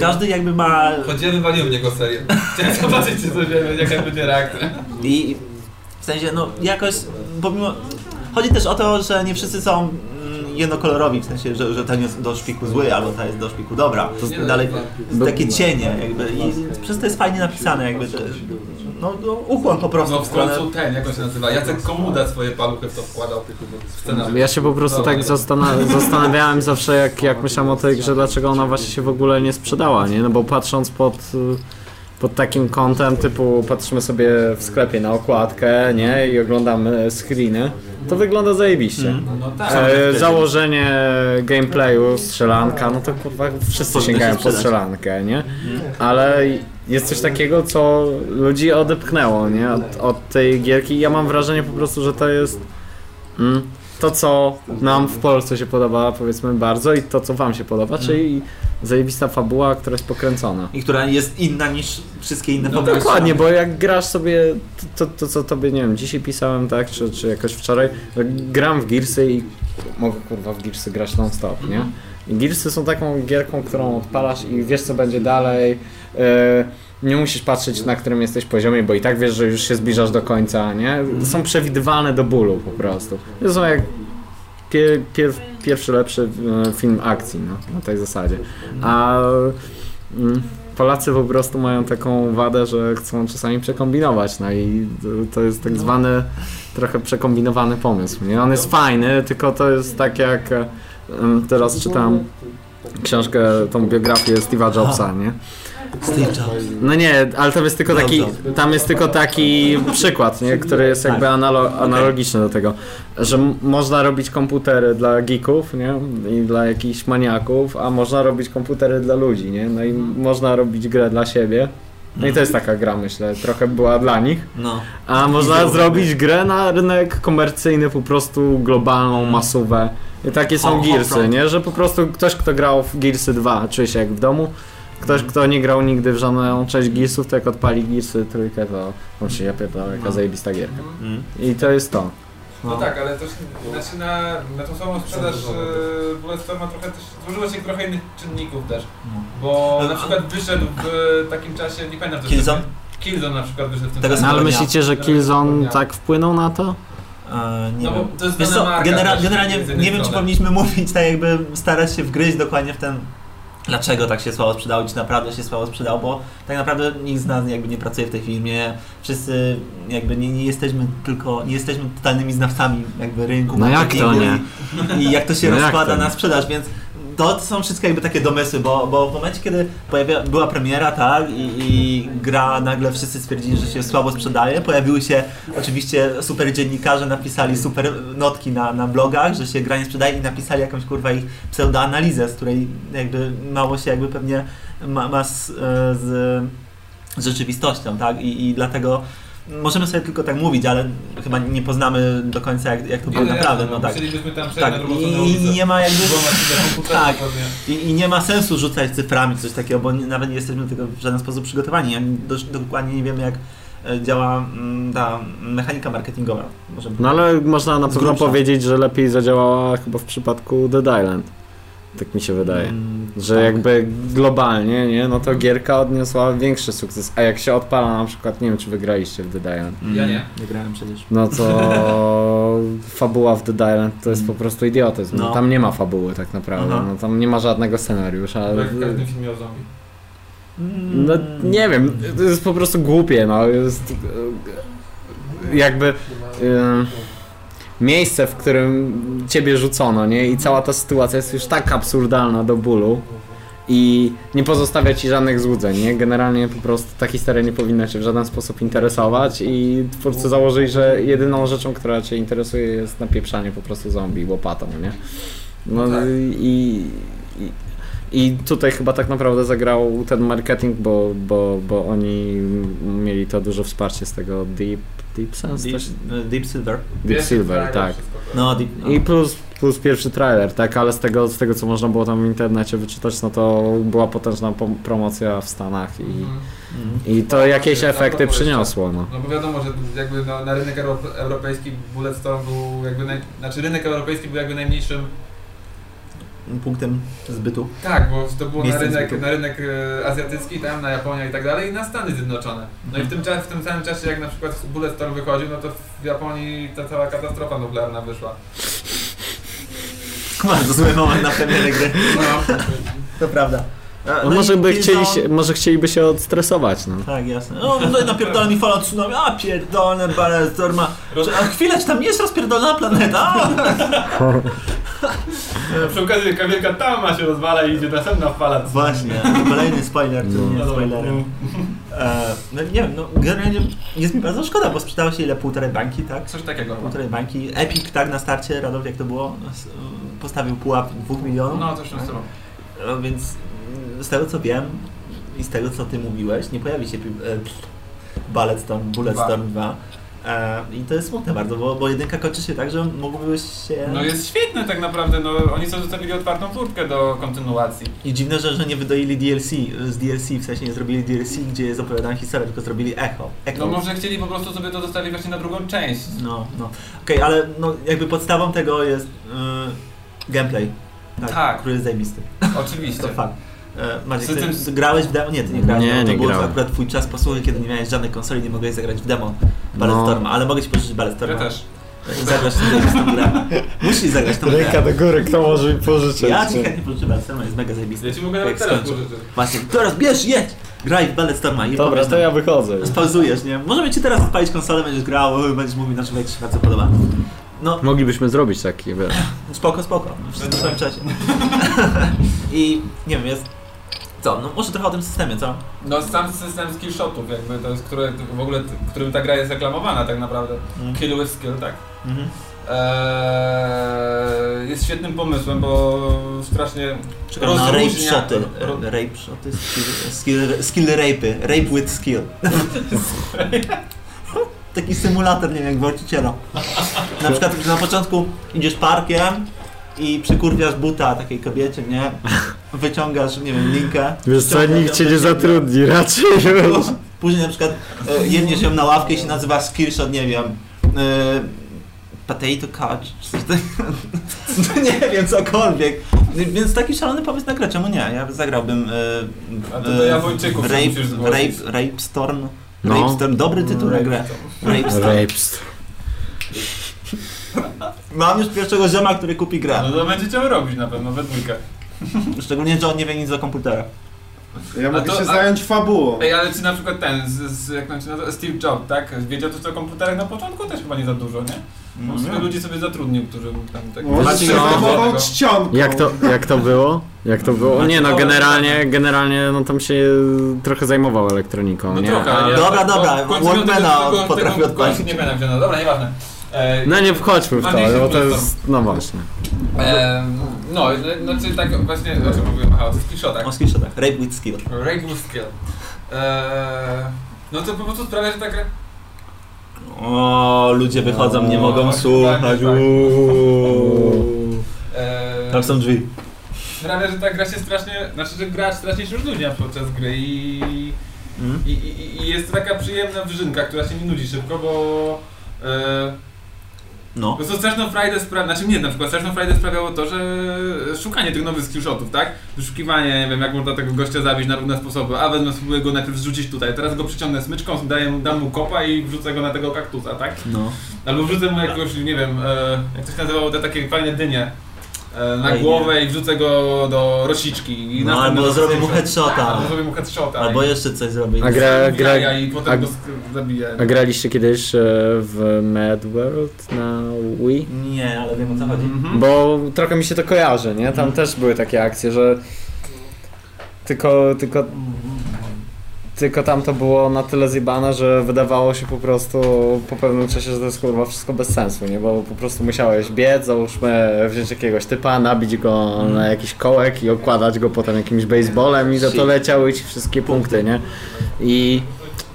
każdy jakby ma ja wywaliłem w niego serię. Chciałem zobaczyć, czy coś jaka będzie reakcja. I w sensie, no jakoś, pomimo... Chodzi też o to, że nie wszyscy są mm, jednokolorowi, w sensie, że, że ten jest do szpiku zły, albo ta jest do szpiku dobra. Nie, no, Dalej, takie cienie jakby i przez to jest fajnie napisane jakby, no, no ukłon po prostu No w końcu ten, jak on się nazywa? Jacek Komuda swoje paluchy w to wkładał w scenariusz. Ja się po prostu Dobra. tak zastana- zastanawiałem zawsze, jak, jak myślałem o tej grze, dlaczego ona właśnie się w ogóle nie sprzedała, nie? No bo patrząc pod, y, pod takim kątem, typu patrzymy sobie w sklepie na okładkę, nie? I oglądamy screeny, to wygląda zajebiście. No tak. E, założenie gameplayu, strzelanka, no to kurwa wszyscy sięgają po strzelankę, nie? Ale jest coś takiego, co ludzi odepchnęło, nie? Od, od tej gierki. Ja mam wrażenie po prostu, że to jest mm, to, co nam w Polsce się podoba, powiedzmy bardzo, i to, co wam się podoba, czyli zajebista fabuła, która jest pokręcona. I która jest inna niż wszystkie inne No fabuły. Dokładnie, bo jak grasz sobie to, to, to co tobie, nie wiem, dzisiaj pisałem, tak, czy, czy jakoś wczoraj, gram w Gearsy i mogę kurwa w Gearsy grać non stop, nie? I Gearsy są taką gierką, którą odpalasz i wiesz co będzie dalej, e, nie musisz patrzeć na którym jesteś poziomie, bo i tak wiesz, że już się zbliżasz do końca, nie? Są przewidywalne do bólu po prostu. To są jak pie, pier, pierwszy lepszy e, film akcji, no, na tej zasadzie. A mm, Polacy po prostu mają taką wadę, że chcą czasami przekombinować, no i to- jest tak zwany trochę przekombinowany pomysł, nie? On jest fajny, tylko to jest tak jak e, em, teraz czytam książkę, tą biografię Steve'a Jobsa, nie? Steve Jobs. No nie, ale tam jest tylko taki, tam jest tylko taki przykład, nie? który jest jakby Tak. analo- analogiczny do tego, że można robić komputery dla geeków, nie? I dla jakichś maniaków, a można robić komputery dla ludzi, nie? No i można robić grę dla siebie. No i to jest taka gra, myślę, trochę była dla nich. No. A można zrobić. grę na rynek komercyjny, po prostu globalną, masówę. I takie są Gearsy, nie? Że po prostu ktoś, kto grał w Gearsy 2, czuje się jak w domu. Ktoś, kto nie grał nigdy w żadną część Gearsów, to jak odpali Gearsy trójkę, to on się ja pierdolę, jaka No. zajebista gierka. Mm. I to jest to. No tak, ale też znaczy na, na tą samą sprzedaż e, w ogóle ma trochę też, złożyło się trochę innych czynników też. Bo No. na przykład wyszedł w takim czasie, nie pamiętam co Killzone? Killzone na przykład wyszedł w tym czasie. No ale myślicie, że Killzone tak wpłynął na to? E, nie No bo wiem. to jest Wiesz co, genera- generalnie nie wiem, czy powinniśmy mówić tak jakby starać się wgryźć dokładnie w ten dlaczego tak się słabo sprzedało, czy naprawdę się słabo sprzedało, bo tak naprawdę nikt z nas jakby nie pracuje w tej firmie, wszyscy jakby nie, nie jesteśmy tylko, nie jesteśmy totalnymi znawcami jakby rynku, No jak to nie? I, i jak to się No rozkłada to na sprzedaż, więc to są wszystko jakby takie domysły, bo, bo w momencie, kiedy pojawia, była premiera, tak, i, i gra nagle wszyscy stwierdzili, że się słabo sprzedaje, pojawiły się oczywiście super dziennikarze, napisali super notki na, na blogach, że się gra nie sprzedaje i napisali jakąś kurwa ich pseudoanalizę, z której jakby mało się jakby pewnie ma, ma z, e, z, z rzeczywistością, tak, i, i dlatego możemy sobie tylko tak mówić, ale chyba nie poznamy do końca jak, jak to było Nie, naprawdę, no, no tak. Tam Tak, i, i nie ma jakby... Tak. I, I nie ma sensu rzucać cyframi coś takiego, bo nie, nawet nie jesteśmy do tego w żaden sposób przygotowani. Dość dokładnie nie wiemy, jak e, działa mm, ta mechanika marketingowa. Może No ale można na pewno powiedzieć, że lepiej zadziałała chyba w przypadku Dead Island. Tak mi się wydaje. Mm, Że tak. jakby globalnie, nie, no to gierka odniosła większy sukces. A jak się odpala na przykład, nie wiem czy wygraliście w Dead Island, Mm, Ja nie. Nie grałem przecież. no to fabuła w Dead Island to jest po prostu idiotyzm. No. Tam nie ma fabuły tak naprawdę, Aha. no tam nie ma żadnego scenariusza. Jak w każdym filmie o zombie. No nie wiem, to jest po prostu głupie, no jest e, jakby miejsce, w którym ciebie rzucono, nie? I cała ta sytuacja jest już tak absurdalna do bólu i nie pozostawia ci żadnych złudzeń, nie? Generalnie po prostu ta historia nie powinna cię w żaden sposób interesować i twórcy założyli, że jedyną rzeczą, która cię interesuje jest napieprzanie po prostu zombie łopatą, nie? No Tak. i, i, i tutaj chyba tak naprawdę zagrał ten marketing, bo, bo, bo oni mieli to duże wsparcie z tego Deep, Deep Sense? Deep, też? Deep Silver. Deep Silver, tak. No, Deep, no. I plus, plus pierwszy trailer, tak, ale z tego, z tego co można było tam w internecie wyczytać, no to była potężna promocja w Stanach i, Mhm. Mhm. i to No, jakieś właśnie, efekty propos przyniosło, no. No bo wiadomo, że jakby no, na rynek euro, europejski Bulletstorm był jakby naj, znaczy rynek europejski był jakby najmniejszym Punktem zbytu. tak, bo to było na rynek, zbytu. na rynek e, azjatycki, tam na Japonię i tak dalej i na Stany Zjednoczone. No i w tym, cza- w tym samym czasie jak na przykład Bulletstorm wychodził, no to w Japonii ta cała katastrofa nuklearna wyszła. Bardzo zły moment na premierę gry. No, To prawda. A, No i może, by chcieli się, może chcieliby się odstresować, no. Tak, jasne. No, no i napierdala mi fala tsunami, a pierdolę, Balestorma. A chwilę, czy tam jest rozpierdolona planeta? przy okazji jaka wielka tama się rozwala i idzie następna fala. Właśnie, kolejny spoiler, czy nie No. spoilerem. E, no nie wiem, no generalnie jest mi bardzo szkoda, bo sprzedało się ile? Półtorej bańki, tak? Coś takiego. Półtorej bańki. Epic, tak, na starcie, Radolf, jak to było? Postawił pułap dwóch milionów. No, coś w tym stylu. E, Więc z tego co wiem i z tego co ty mówiłeś, nie pojawi się e, pff, Bulletstorm, Bulletstorm 2. E, I to jest smutne bardzo, bo, bo jedynka kończy się tak, że mógłby się... No jest świetny tak naprawdę, no oni sobie zostawili otwartą furtkę do kontynuacji. I dziwne, że, że nie wydoili DLC, z DLC, w sensie nie zrobili DLC, gdzie jest opowiadana historia, tylko zrobili echo. echo. No może chcieli po prostu sobie to zostawić właśnie na drugą część. No, no. Okej, ale no, jakby podstawą tego jest yy, gameplay. Tak. Który jest zajebisty. Oczywiście. To fakt. E, Maciek, ty, grałeś w demo? Nie, ty nie grałeś Nie, w demo. To nie był grałem. akurat twój czas posłuchy, kiedy nie miałeś żadnej konsoli, nie mogłeś zagrać w demo Ballestorma, ale mogę ci pożyczyć Ballestorma. Ja też. I zagrać w tą grę. Musisz zagrać w tą grę. do góry, kto może mi pożyczyć? Ja ci chętnie pożyczę Ballestorma, jest mega zajebisty. Ja ci mogę nawet teraz pożyczyć. Właśnie, teraz bierz, jedź! Graj w Ballestorma i Dobra, to ja wychodzę. Spauzujesz, nie? Możemy ci teraz odpalić konsolę, będziesz grał, będziesz mówił na czym jak ci się bardzo podoba. No, Moglibyśmy zrobić taki, wiesz. spoko, spoko. Wszystko w swoim czasie. I nie wiem, jest... Co? No może trochę o tym systemie, co? No sam system skillshotów jakby to jest, które, w ogóle, którym ta gra jest reklamowana tak naprawdę. Mm. Kill with skill, tak. Mhm. Eee, jest świetnym pomysłem, bo strasznie Czekam na rape rozróżnia- shoty. ro- Rape shoty, skill, skill, skill rape'y. Rape with skill. Taki symulator, nie wiem, jak gwałciciela. Na przykład na początku idziesz parkiem i przykurwiasz buta takiej kobiecie, nie? Wyciągasz, nie wiem, linkę. Wiesz co, nikt cię nie zatrudni, raczej już. Później na przykład e, jedniesz ją na ławkę i się nazywa skillshot, nie wiem, e, potato couch. No nie wiem, cokolwiek. Więc taki szalony pomysł na grę, czemu nie? Ja zagrałbym e, A to do Jawończyków rape, musisz zgłosić. rape, rape Storm. No. Rape Storm, dobry tytuł na grę. Rape Storm. Rapst. Mam już pierwszego zioma, który kupi grę. No to będziecie robić na pewno we dwójkę. Szczególnie, że on nie wie nic o komputerach. Ja mogę to- się a- zająć fabułą. Ej, ale czy na przykład ten, z, z, jak się nazywa, Steve Jobs, tak? Wiedział coś o komputerach na początku? Też chyba nie za dużo, nie? No, sobie nie. ludzi sobie zatrudnił, którzy tam tak... Może Macie- się no. zajmował czcionką. Jak to, jak to było? Jak to było? Nie no, generalnie, generalnie no tam się trochę zajmował elektroniką, No nie? trochę, Dobra, bo- dobra, Walkmana potrafił odpalić. Nie pamiętam gdzie, no dobra, nieważne. E, No nie wchodźmy w to, bo to jest, no właśnie. e, no, znaczy tak właśnie, o czym mówiłem? Aha, o skillshotach. O skillshotach. Rape with skill. Rape with skill. E, no to po prostu sprawia, że ta gra... O, ludzie wychodzą, nie O, mogą właśnie słuchać. tak, tak. E, Tam są drzwi. sprawia, że ta gra się strasznie, znaczy, że gracz strasznie się rozluźnia podczas gry i, Mm? i, i, i jest to taka przyjemna wyżynka, która się nie nudzi szybko, bo e, No. po prostu straszną frajdę sprawia, znaczy nie, na przykład straszną frajdę sprawiało to, że szukanie tych nowych skillshotów, tak? Wyszukiwanie, nie wiem, jak można tego gościa zabić na różne sposoby, a wezmę, spróbuję go najpierw zrzucić tutaj, teraz go przyciągnę smyczką, daję, dam mu kopa i wrzucę go na tego kaktusa, tak? No. Albo wrzucę mu jakiegoś, nie wiem, e, jak to się nazywało, te takie fajne dynie na Ej, głowę i wrzucę go do rosiczki. I No albo zrobię mu headshota. Albo zrobię mu headshota. Albo i- jeszcze coś zrobić. A gra, gra, i potem a- go zabiję. a graliście kiedyś e, w Mad World na Wii? Nie, ale wiem o co chodzi. Mhm. Bo trochę mi się to kojarzy, nie? Tam też były takie akcje, że tylko, tylko, tylko tam to było na tyle zjebane, że wydawało się po prostu po pewnym czasie, że to jest kurwa wszystko bez sensu, nie? Bo po prostu musiałeś biec, załóżmy wziąć jakiegoś typa, nabić go na jakiś kołek i okładać go potem jakimś baseballem i za to leciały ci wszystkie punkty, nie? I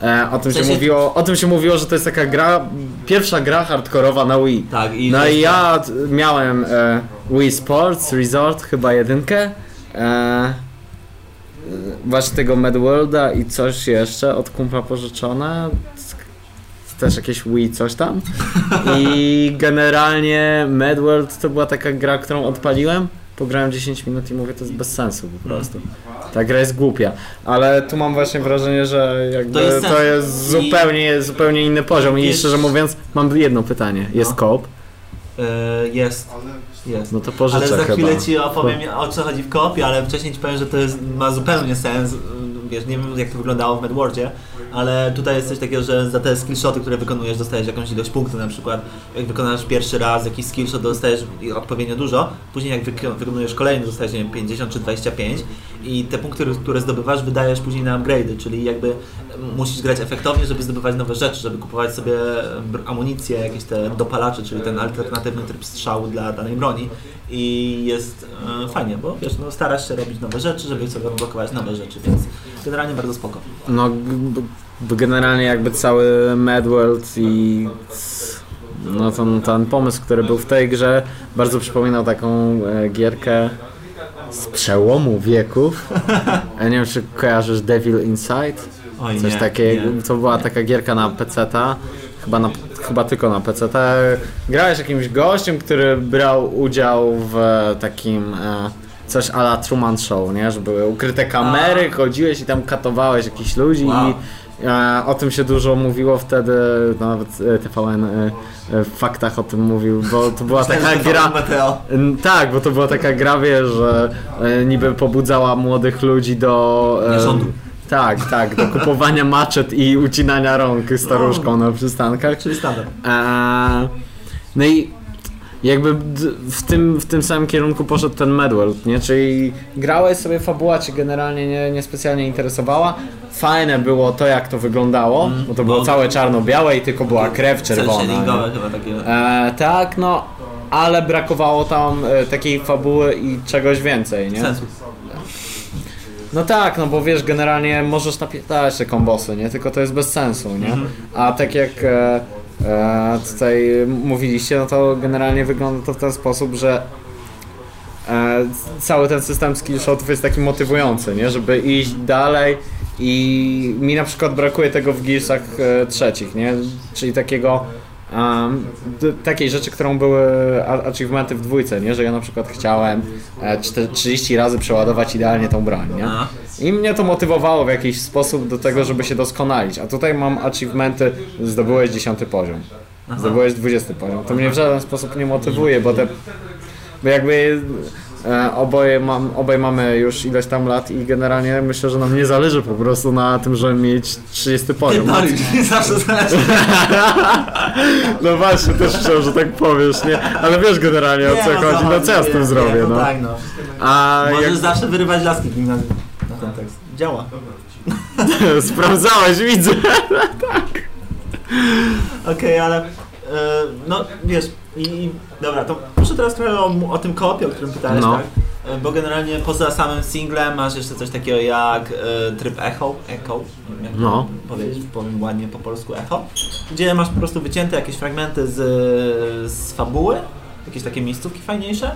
e, o tym się mówiło, o tym się mówiło, że to jest taka gra, pierwsza gra hardkorowa na Wii. Tak, i No i ja miałem e, Wii Sports Resort, chyba jedynkę. E, właśnie tego Mad Worlda i coś jeszcze od kumpla pożyczone. Też jakieś Wii coś tam. I generalnie Mad World to była taka gra, którą odpaliłem. Pograłem 10 minut i mówię, to jest bez sensu po prostu. Ta gra jest głupia. Ale tu mam właśnie wrażenie, że jakby To to jest jest, sens. I- zupełnie, zupełnie inny poziom. I szczerze mówiąc, mam jedno pytanie. Jest No. koop? E, jest, jest. No to pożyczę Ale za chyba. chwilę ci opowiem o co chodzi w kopie, ale wcześniej ci powiem, że to jest, ma zupełnie sens. Wiesz, nie wiem jak to wyglądało w MedWordzie, ale tutaj jest coś takiego, że za te skillshoty, które wykonujesz, dostajesz jakąś ilość punktów na przykład. Jak wykonasz pierwszy raz jakiś skillshot, dostajesz odpowiednio dużo, później jak wyko- wykonujesz kolejny, dostajesz nie wiem, 50 czy 25 i te punkty, które zdobywasz, wydajesz później na upgrade'y, czyli jakby musisz grać efektownie, żeby zdobywać nowe rzeczy, żeby kupować sobie amunicję, jakieś te dopalacze, czyli ten alternatywny tryb strzału dla danej broni i jest e, fajnie, bo wiesz, no, starasz się robić nowe rzeczy, żeby sobie odblokować nowe rzeczy, więc generalnie bardzo spoko. No generalnie jakby cały Mad World i no ten, ten pomysł, który był w tej grze bardzo przypominał taką e, gierkę z przełomu wieków. Ja nie wiem czy kojarzysz Devil Inside? Oj, Coś nie, takiego, nie. to była taka gierka na PC-ta, chyba, na, chyba tylko na PC-ta. Grałeś jakimś gościem, który brał udział w takim e, coś a la Truman Show, nie? Że były ukryte kamery, chodziłeś i tam katowałeś jakichś ludzi Wow. i e, o tym się dużo mówiło wtedy, nawet e, TVN e, e, w faktach o tym mówił, bo to była taka gra... Tak, bo to była taka gra, wiesz, że niby pobudzała młodych ludzi do... Nierządu. Tak, tak, do kupowania maczet i ucinania rąk staruszką na przystankach. Czyli standard. No i jakby w tym, w tym samym kierunku poszedł ten Medworld, nie? Czyli grałeś sobie, fabuła cię generalnie nie, nie specjalnie interesowała. Fajne było to, jak to wyglądało, bo to było bo- całe czarno-białe i tylko była krew czerwona. chyba takie. E, tak, no, ale brakowało tam e, takiej fabuły i czegoś więcej, nie? Sensu. No tak, no bo wiesz, generalnie możesz napierdalać te kombosy, nie? Tylko to jest bez sensu, nie? A tak jak e, e, tutaj mówiliście, no to generalnie wygląda to w ten sposób, że e, cały ten system skillshotów jest taki motywujący, nie? Żeby iść dalej i mi na przykład brakuje tego w Gearsach e, trzecich, nie? Czyli takiego d- takiej rzeczy, którą były achievementy w dwójce, nie? Że ja na przykład chciałem e, czte- 30 razy przeładować idealnie tą broń, nie? I mnie to motywowało w jakiś sposób do tego, żeby się doskonalić. A tutaj mam achievementy, zdobyłeś 10 poziom, zdobyłeś 20 poziom. To mnie w żaden sposób nie motywuje, bo te bo jakby e, oboje, mam, obaj mamy już ileś tam lat i generalnie myślę, że nam nie zależy po prostu na tym, żeby mieć 30 poziom. Nie zawsze zależy. No właśnie, też chciałem, że tak powiesz, nie? Ale wiesz generalnie o co no chodzi, no co ja z tym zrobię, no. Tak, no. A Możesz zawsze wyrywać laski w gimnazjum na ten tekst. Działa. sprawdzałeś, widzę. Okej, ale e, no wiesz, i, dobra, to muszę teraz trochę o, o tym koopie, o którym pytałeś, No. tak? E, Bo generalnie poza samym singlem masz jeszcze coś takiego jak e, tryb Echo, Echo, jak No. powiedzieć, powiem ładnie po polsku Echo, gdzie masz po prostu wycięte jakieś fragmenty z, z fabuły, jakieś takie miejscówki fajniejsze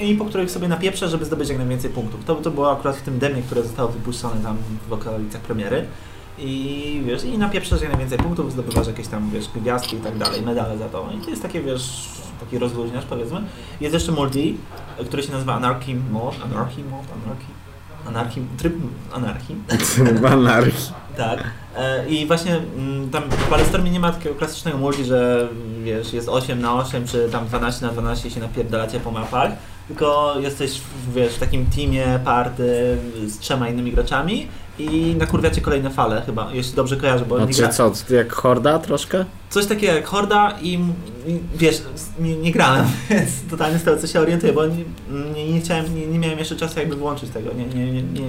i po których sobie napieprzę, żeby zdobyć jak najwięcej punktów. To, to było akurat w tym demie, które zostało wypuszczone tam w okolicach premiery. I wiesz, i napieprzasz jak najwięcej punktów, zdobywasz jakieś tam, wiesz, gwiazdki i tak dalej, medale za to. I to jest takie, wiesz, taki rozluźniacz powiedzmy. Jest jeszcze multi, który się nazywa Anarchy Mode, Anarchy Mode, Anarchy, Anarchy, tryb Anarchy. Anarchii. Tak. E, I właśnie mm, tam w Ballestormie nie ma takiego klasycznego multi, że wiesz, jest 8 na 8 czy tam 12 na 12 i się napierdalacie po mapach, tylko jesteś w, wiesz, w takim teamie, party z trzema innymi graczami i nakurwiacie kolejne fale chyba, jeśli dobrze kojarzę, bo nie Znaczy gra... co, jak horda troszkę? Coś takiego jak Horda i, i wiesz, nie, nie grałem, więc totalnie z tego co się orientuję, bo nie, nie, nie chciałem, nie, nie miałem jeszcze czasu jakby wyłączyć tego, nie, nie, nie, nie,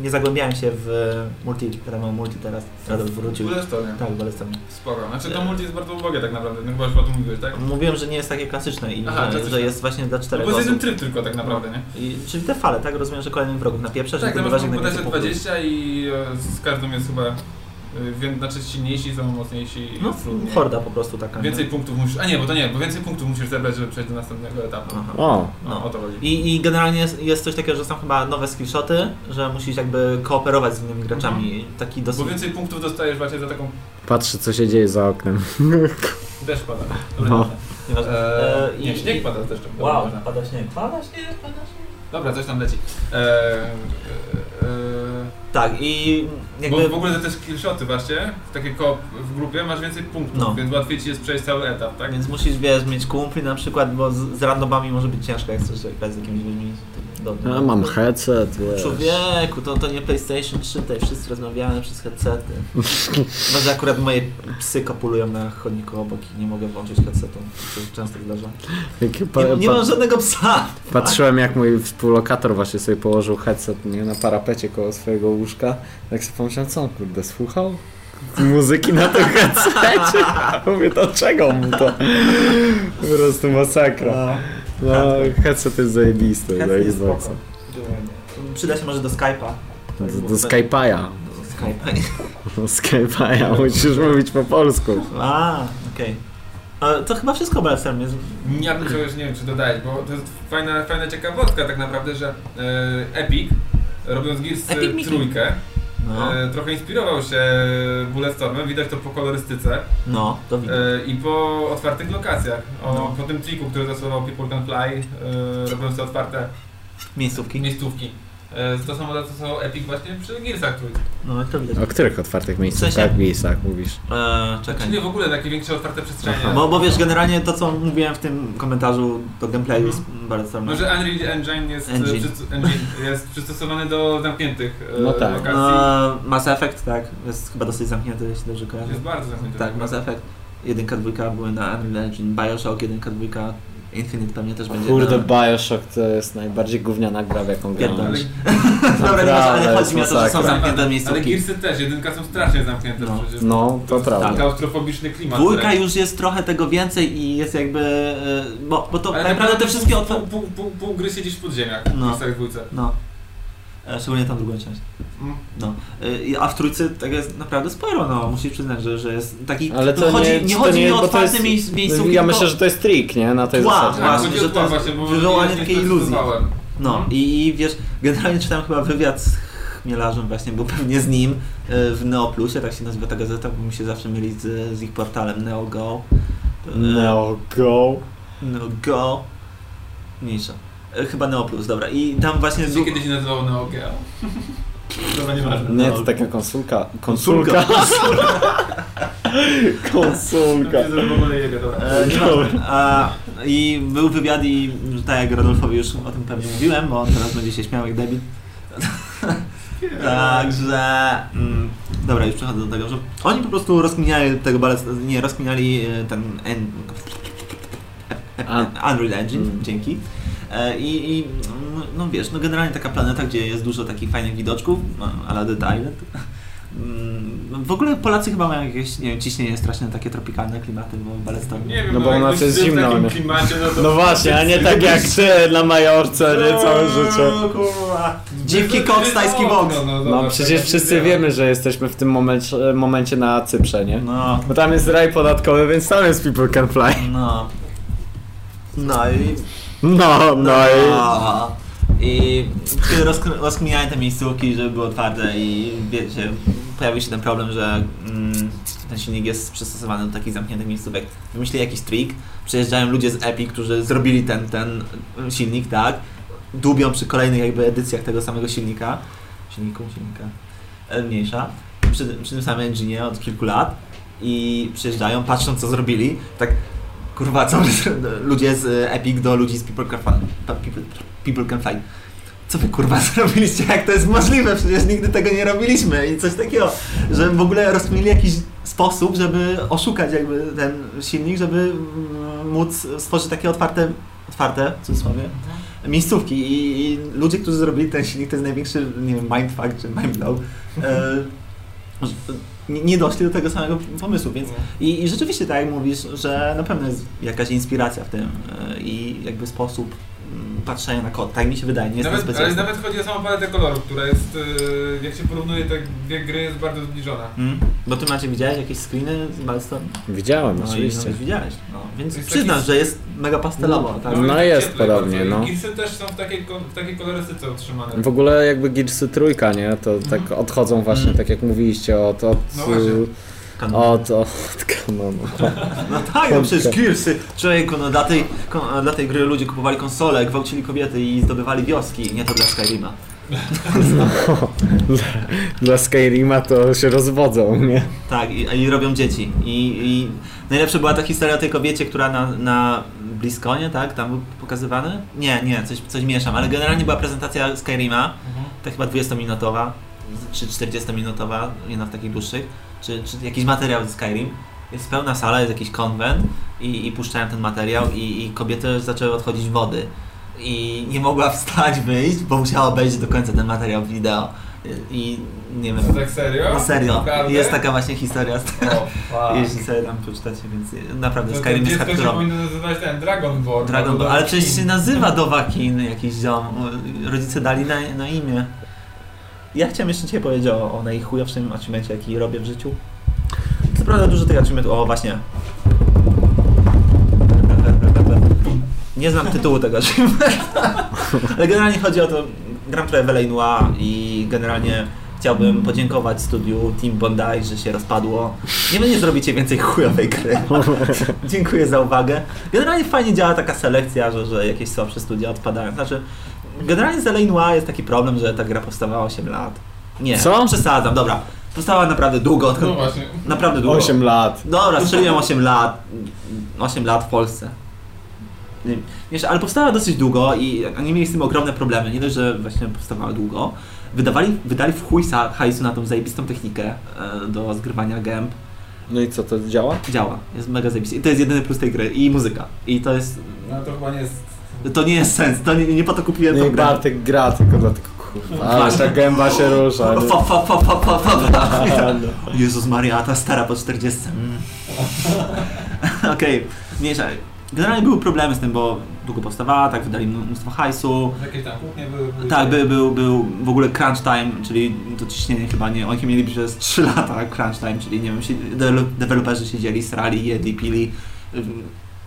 nie zagłębiałem się w multi, wiadomo multi teraz, Radol wrócił. Bulletstorm. Tak, Boleston. Spoko. Znaczy to multi jest bardzo ubogie tak naprawdę, no chyba już o tym mówiłeś, tak? Mówiłem, że nie jest takie klasyczne i Aha, że, że jest właśnie dla No czterech bo jest jeden tryb tylko tak naprawdę, nie? I, czyli te fale, tak? Rozumiem, że kolejnych wrogów Tak, że to masz zdobywasz jak bodajże najwięcej punktów. 20 i e, z każdym jest chyba, e, wie- znaczy silniejsi są mocniejsi i No, trudniej. horda po prostu taka. nie? Więcej punktów musisz, a nie, bo to nie, bo więcej punktów musisz zebrać, żeby przejść do następnego etapu. Aha. O, No, No. o to chodzi. I, I generalnie jest, jest coś takiego, że są chyba nowe skillshoty, że musisz jakby kooperować z innymi graczami. Taki dosyć... Bo więcej punktów dostajesz właśnie za taką... patrzę co się dzieje za oknem. Deszcz pada. Dobra, No. Nieważne. Eee, Eee, nie, i- śnieg pada z deszczem. Dobra, Wow, pada śnieg. Pada śnieg, pada śnieg. Dobra, coś tam leci. Eee, eee, Tak, i jakby... Bo w ogóle te skillshoty właśnie, takie koop w grupie masz więcej punktów, No. więc łatwiej ci jest przejść cały etap, tak? Więc musisz, wiesz, mieć kumpli na przykład, bo z, z randomami może być ciężko, jak chcesz grać z jakimiś ludźmi. Ja mam headset, wiesz. Człowieku, to, to nie PlayStation 3, tutaj wszyscy rozmawiamy przez headsety. Może akurat moje psy kopulują na chodniku obok i nie mogę włączyć headsetu, co się często zdarza. Nie, nie mam żadnego psa! patrzyłem jak mój współlokator właśnie sobie położył headset nie, na parapecie koło swojego łóżka. Tak sobie pomyślałem, co on kurde, słuchał? Muzyki na tym headsetie. Mówię, do czego mu to? Po prostu masakra. No, headset jest zajebisty do Headset jest spoko. Przyda się może do Skype'a. Do, do Skype'a. Do Skype'a. Do Skype'a, musisz mówić po polsku. A, okej. Ale To chyba wszystko Balesem jest. Ja bym chciał już nie wiem czy dodać, bo to jest fajna, fajna ciekawostka tak naprawdę, że e, Epic robiąc Gears Epic Mickey. No, e, trochę inspirował się Bulletstormem, widać to po kolorystyce no, to widzę. e, i po otwartych lokacjach. O, No. Po tym triku, który zastosował People Can Fly, e, robiąc te otwarte Miejscówki. miejscówki. E, to samo zastosował Epic właśnie przy Gearsach trójki. No, to widać. O których otwartych miejscach W sensie- tak miejscach mówisz? Eee, czekaj. Czyli w ogóle takie większe otwarte przestrzenie. Aha. Bo, bo wiesz, generalnie to co mówiłem w tym komentarzu do gameplayu jest bardzo No, że Unreal Engine jest, Engine. Engine. engine jest przystosowany do zamkniętych e, No tak. lokacji. No, Mass Effect, tak, jest chyba dosyć zamknięty, jeśli dobrze kojarzę. Jest bardzo zamknięty. Tak, Mass Effect. Jedynka, dwójka były na Unreal Engine, Bioshock, jedynka, dwójka, Infinite pewnie też będzie Kurde, na... Bioshock to jest najbardziej gówniana gra, w jaką grałem. Ale, Dobra, nie ale chodzi mi o to, że są zamknięte ale miejscówki. Gearsy też, jedynka są strasznie zamknięte No. przecież. No, to jest prawda. taki Klaustrofobiczny klimat. Dwójka wręcz. już jest trochę tego więcej i jest jakby... e, Bo, bo to Ale tak naprawdę te wszystkie pół, pół, pół, pół, gry siedzisz w podziemiach No. w dwójce. No. E, Szczególnie tą drugą część. Mm. No. E, A w trójce tego jest naprawdę sporo, no. Musisz przyznać, że, że jest taki... Ale to chodzi, nie, nie to chodzi nie mi o otwarte jest, miejsc, miejscówki, Ja myślę, że to jest trik, nie? Na tej Tła, zasadzie. właśnie, że to jest wywołanie nie takiej iluzji. No Mhm. i, i wiesz, generalnie czytałem chyba wywiad z Chmielarzem właśnie, był pewnie z nim e, w Neoplusie, tak się nazywa ta gazeta, bo mi się zawsze myli z, z ich portalem NeoGo. E, No go. NeoGo. Mniejsza. E, Chyba Neoplus, dobra. I tam właśnie... Się kiedyś nazywało Neo Geo. Dobra, nieważne. Nie, to taka konsulka. Konsulka. Konsulka. E. A, I był wywiad i tak jak Rodolfowi już o tym pewnie mówiłem, bo on teraz będzie się śmiał jak debil. Także... Mm, dobra, już przechodzę do tego, że oni po prostu rozkminiali tego balet, nie, rozkminiali e, ten Unreal Engine, Mm. dzięki. E, I, I no, no wiesz, no generalnie taka planeta, gdzie jest dużo takich fajnych widoczków, no, a la Dead Island. Mm, W ogóle Polacy chyba mają jakieś, nie wiem, ciśnienie straszne, takie tropikalne klimaty, bo Balestorm. Nie wiem, No bo u nas jakbyś jest w zimno, klimacie, no to... No właśnie, a nie tak jak ty na Majorce, nie całe życie. Dziwki koks, tajski boks. No przecież wszyscy wiemy, że jesteśmy w tym momencie, momencie na Cyprze, nie? No, Bo tam jest raj podatkowy, więc tam jest People Can Fly. no. No i... No, no i... I rozkminiałem te miejscówki, żeby były otwarte i wiecie, pojawił się ten problem, że mm, ten silnik jest przystosowany do takich zamkniętych miejscówek. Wymyślili jakiś trik, przyjeżdżają ludzie z Epic, którzy zrobili ten, ten silnik, tak, dubią przy kolejnych jakby edycjach tego samego silnika, silniku, silnika, e, mniejsza, przy, przy tym samym engine od kilku lat i przyjeżdżają, patrzą co zrobili, tak kurwa, co ludzie z Epic do ludzi z People Can Fly, People, Can co wy kurwa zrobiliście, jak to jest możliwe, przecież nigdy tego nie robiliśmy. I coś takiego, że w ogóle rozkminili jakiś sposób, żeby oszukać jakby ten silnik, żeby mm, móc stworzyć takie otwarte, otwarte w cudzysłowie, miejscówki. I, i ludzie, którzy zrobili ten silnik, to jest największy, nie wiem, mindfuck czy mindblow, e, nie, nie doszli do tego samego pomysłu, więc i, I rzeczywiście, tak jak mówisz, że na pewno jest jakaś inspiracja w tym e, i jakby sposób patrzenia na kod. Tak mi się wydaje, nie jestem Nawet, ale nawet chodzi o samą paletę kolorów, która jest, y, jak się porównuje te dwie gry, jest bardzo zbliżona. Mm? Bo ty macie widziałeś jakieś screeny z Ballstorm? Widziałem, No oczywiście. no, widziałeś. No, więc Jest przyznasz, taki- że jest mega pastelowo, tak? No i jest podobnie, no. Gearsy też są w takiej, w takiej kolorystyce utrzymane. W ogóle jakby Gearsy trójka, nie? To tak odchodzą właśnie, Mhm. tak jak mówiliście, od, od, No właśnie. Kanon. od, od kanonu. No tak, no przecież Gearsy, człowieku, no dla tej, dla tej gry ludzie kupowali konsole, gwałcili kobiety i zdobywali wioski, nie to dla Skyrima. Dla, dla Skyrima to się rozwodzą, nie? Tak, i, i robią dzieci. I, I najlepsza była ta historia o tej kobiecie, która na, na Bliskonie, tak? Tam był pokazywany? Nie, nie, coś, coś mieszam, ale generalnie była prezentacja Skyrima, to chyba 20-minutowa, czy 40-minutowa, jedna w takich dłuższych, czy, czy jakiś materiał z Skyrim. Jest pełna sala, jest jakiś konwent i, i puszczają ten materiał i, i kobiety zaczęły odchodzić wody. I nie mogła wstać, wyjść, bo musiała obejrzeć do końca ten materiał wideo. I nie wiem, To tak serio? no serio, Naprawdę? jest taka właśnie historia z tego. O, fuck. Jeśli sobie tam przeczytacie, więc naprawdę Skyrim jest hardkorowy. powinno nazywać ten. Dragon albo Ball, ale przecież się nazywa Dowakin jakiś ziom. Rodzice dali na, na imię. Ja chciałem jeszcze Cię powiedzieć o, o najchujowszym achievemencie, jaki robię w życiu. Co prawda dużo tych achievementów, o właśnie. Nie znam tytułu tego achievementa, ale generalnie chodzi o to, gram trochę Noir i generalnie chciałbym podziękować studiu Team Bondi, że się rozpadło. Nie będzie zrobicie więcej chujowej gry. Dziękuję za uwagę. Generalnie fajnie działa taka selekcja, że, że jakieś słabsze studia odpadają. Znaczy, generalnie z LA Noir jest taki problem, że ta gra powstawała 8 lat. Nie, Co? przesadzam, dobra. Powstała naprawdę długo, No właśnie. Naprawdę długo. 8 lat. Dobra, strzeliłem 8 lat. 8 lat w Polsce. Nie, Wiesz, ale powstała dosyć długo i oni mieli z tym ogromne problemy. Nie dość, że właśnie powstawała długo. Wydawali, wydali w chuj hajsu na tą zajebistą technikę e, do zgrywania gęb. No i co, to działa? Działa, jest mega zajebisty. I to jest jedyny plus tej gry. I muzyka. I to jest... No to chyba nie jest... To nie jest sens, to nie, nie po to kupiłem tą grę. Bartek gra tylko dlatego kurwa. Ale ta gęba się rusza. nie? Fa, fa, fa, fa, fa, fa, fa. No. Jezus Maria, a ta stara po 40. Mm. Okej, mniejsza. Generalnie były problemy z tym, bo długo powstawała, tak, wydali mnóstwo hajsu. Jakieś tam kuchnie były... były Tak, był, był, był w ogóle crunch time, czyli to ciśnienie chyba nie, oni mieli przez 3 lata crunch time, czyli nie wiem, si- de- deweloperzy siedzieli, srali, jedli, pili, ym,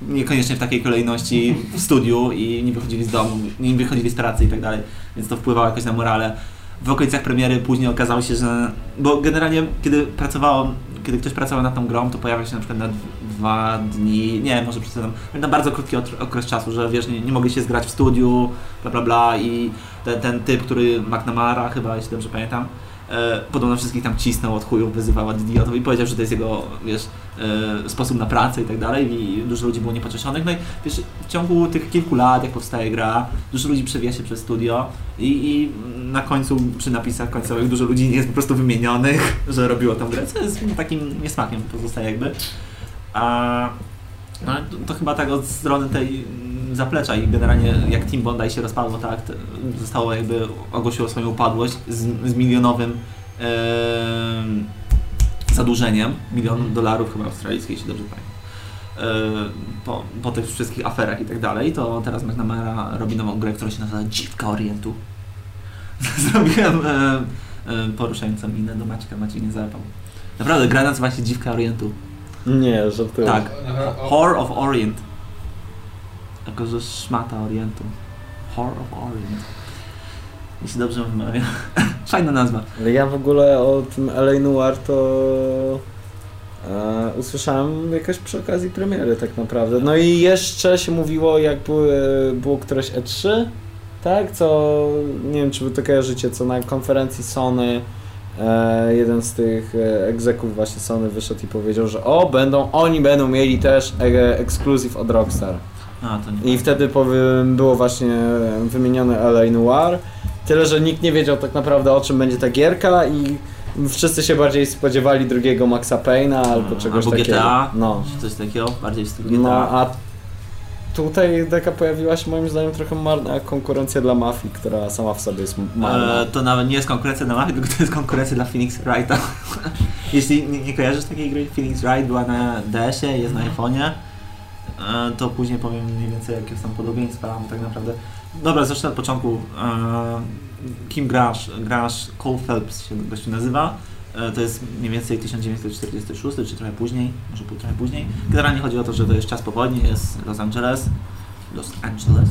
niekoniecznie w takiej kolejności w studiu i nie wychodzili z domu, nie wychodzili z pracy i tak dalej, więc to wpływało jakoś na morale. W okolicach premiery później okazało się, że, bo generalnie kiedy pracowało, kiedy ktoś pracował nad tą grą, to pojawiał się na przykład na dwa dni, nie, może przesadzam, na bardzo krótki okres czasu, że wiesz, nie, nie mogli się zgrać w studiu, bla bla bla i ten, ten typ, który McNamara chyba, jeśli dobrze pamiętam, e, podobno wszystkich tam cisnął od chujów, wyzywał od idiotów i powiedział, że to jest jego, wiesz, e, sposób na pracę i tak dalej i dużo ludzi było niepocieszonych. No i wiesz, w ciągu tych kilku lat, jak powstaje gra, dużo ludzi przewija się przez studio i, i na końcu, przy napisach końcowych, dużo ludzi jest po prostu wymienionych, że robiło tą grę, co jest takim niesmakiem pozostaje jakby. A no, to, to chyba tak od strony tej zaplecza i generalnie jak Team Bondi się rozpadło, tak, zostało jakby, ogłosiło swoją upadłość z, z milionowym em, zadłużeniem, milion dolarów chyba australijskich, jeśli dobrze pamiętam. E, Po, po tych wszystkich aferach i tak dalej, to teraz McNamara robi nową grę, która się nazywa Dziwka Orientu. Zrobiłem e, e, poruszającą minę do Maćka, Maciej nie załapał. Naprawdę, gra nazywa się Dziwka Orientu. Nie, żartuję. Tak. Whore of Orient. Jako, że szmata Orientu. Whore of Orient. Jeśli dobrze wymawiam. Fajna nazwa. Ale ja w ogóle o tym LA Noir to e, usłyszałem jakoś przy okazji premiery tak naprawdę. No i jeszcze się mówiło jak były, było któreś E3, tak? Co, nie wiem czy wy to kojarzycie, co na konferencji Sony e, jeden z tych e, egzeków właśnie Sony wyszedł i powiedział, że o, będą, oni będą mieli też e, ekskluzyw od Rockstar. A, to nie. I wtedy powiem, było właśnie wymienione LA Noir Tyle, że nikt nie wiedział tak naprawdę o czym będzie ta gierka i wszyscy się bardziej spodziewali drugiego Maxa Payne'a albo czegoś Albo takiego. GTA. No. Czy coś takiego, bardziej w stylu GTA. No, a tutaj taka pojawiła się moim zdaniem trochę marna konkurencja dla mafii, która sama w sobie jest marna. E, to nawet nie jest konkurencja dla Mafii, tylko to jest konkurencja dla Phoenix Wrighta. Jeśli nie, nie kojarzysz takiej gry, Phoenix Wright była na DS-ie, jest na iPhone'ie, to później powiem mniej więcej jakie są podobieństwa tak naprawdę. Dobra, zacznę od początku. E, Kim grasz? Grasz Cole Phelps się gościu nazywa. E, To jest mniej więcej 1946, czy trochę później, może pół trochę później. Generalnie chodzi o to, że to jest czas powodzi, jest Los Angeles. Los Angeles,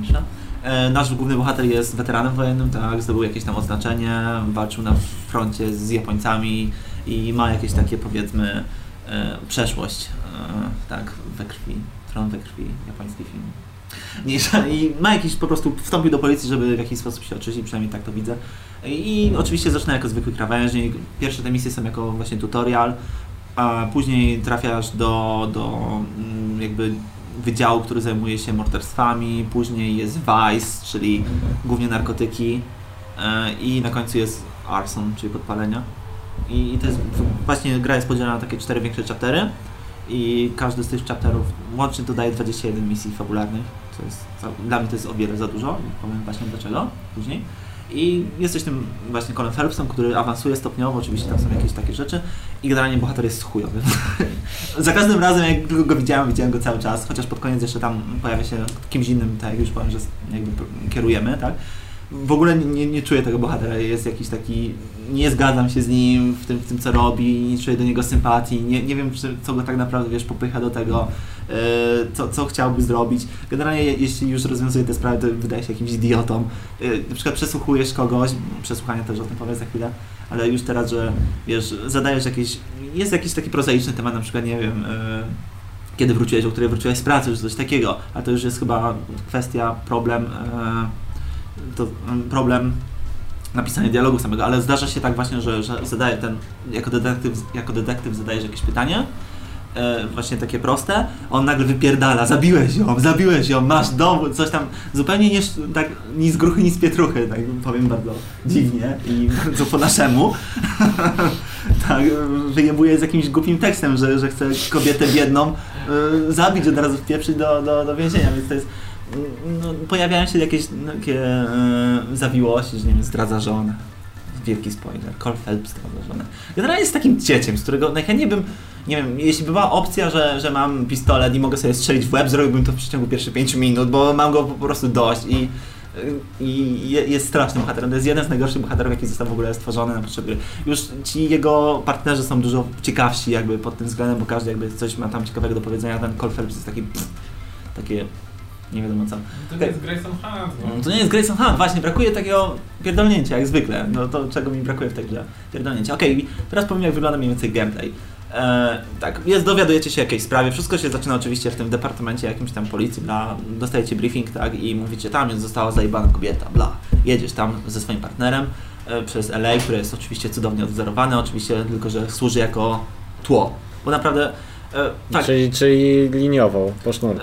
myślę. E, Nasz główny bohater jest weteranem wojennym, tak, zdobył jakieś tam oznaczenie, walczył na froncie z Japońcami i ma jakieś takie powiedzmy e, przeszłość, e, tak, we krwi, tron we krwi, japoński film. Mniejsza, I ma jakiś po prostu, wstąpił do policji, żeby w jakiś sposób się oczyścić, przynajmniej tak to widzę. I oczywiście zaczyna jako zwykły krawężnik, pierwsze te misje są jako właśnie tutorial, a później trafiasz do, do mm, jakby wydziału, który zajmuje się morderstwami, później jest Vice, czyli głównie narkotyki e, i na końcu jest Arson, czyli podpalenia. I, I to jest właśnie gra jest podzielona na takie cztery większe chaptery i każdy z tych chapterów łącznie dodaje 21 misji fabularnych, co jest, dla mnie to jest o wiele za dużo, powiem właśnie dlaczego później. I jesteś tym właśnie Colin Phelpsem, który awansuje stopniowo, oczywiście tam są jakieś takie rzeczy i generalnie bohater jest chujowy. Za każdym razem jak tylko go widziałem, widziałem go cały czas, chociaż pod koniec jeszcze tam pojawia się kimś innym, tak jak już powiem, że jakby kierujemy, tak? W ogóle nie, nie czuję tego bohatera, jest jakiś taki, nie zgadzam się z nim w tym, w tym co robi, nie czuję do niego sympatii, nie, nie wiem co go tak naprawdę, wiesz, popycha do tego, e, co, co chciałby zrobić. Generalnie je- jeśli już rozwiązuje te sprawy, to wydaje się jakimś idiotą. E, na przykład przesłuchujesz kogoś, przesłuchania też o tym powiem za chwilę, ale już teraz, że wiesz, zadajesz jakieś, jest jakiś taki prozaiczny temat, na przykład, nie wiem, e, kiedy wróciłeś, o której wróciłeś z pracy, czy coś takiego, a to już jest chyba kwestia, problem, e, to mm, problem napisania dialogu samego, ale zdarza się tak właśnie, że, że zadaje ten, jako detektyw, jako detektyw zadajesz jakieś pytanie, e, właśnie takie proste, on nagle wypierdala, zabiłeś ją, zabiłeś ją, masz dom, coś tam, zupełnie nie, tak, ni z gruchy, ni z pietruchy, tak powiem bardzo dziwnie i bardzo po naszemu. tak, wyjebuje z jakimś głupim tekstem, że, że chce kobietę biedną y, zabić, od razu wpieprzyć do, do, do więzienia, więc to jest no, pojawiają się jakieś no, takie y, zawiłości, że nie wiem, zdradza żonę. Wielki spoiler, Cole Phelps zdradza żonę. Generalnie jest takim dzieciem, z którego najchętniej bym, nie wiem, jeśli by była opcja, że, że mam pistolet i mogę sobie strzelić w łeb, zrobiłbym to w przeciągu pierwszych 5 minut, bo mam go po prostu dość i i je- jest strasznym bohaterem. To jest jeden z najgorszych bohaterów, jaki został w ogóle stworzony na potrzeby. Już ci jego partnerzy są dużo ciekawsi jakby pod tym względem, bo każdy jakby coś ma tam ciekawego do powiedzenia. Ten Cole Phelps jest taki pff, takie nie wiadomo co. To nie jest Grayson Hunt, no. To nie jest Grayson Hunt, właśnie, brakuje takiego pierdolnięcia, jak zwykle. No to czego mi brakuje w tej grze. Pierdolnięcia. Okej, teraz powiem jak wygląda mniej więcej gameplay. E, tak, jest, dowiadujecie się o jakiejś sprawie, wszystko się zaczyna oczywiście w tym departamencie jakimś tam policji, bla, dostajecie briefing, tak, i mówicie, tam jest, została zajebana kobieta, bla. Jedziesz tam ze swoim partnerem e, przez LA, które jest oczywiście cudownie odwzorowane, oczywiście tylko, że służy jako tło. Bo naprawdę, e, tak, Czyli, czyli liniową, po sznurku.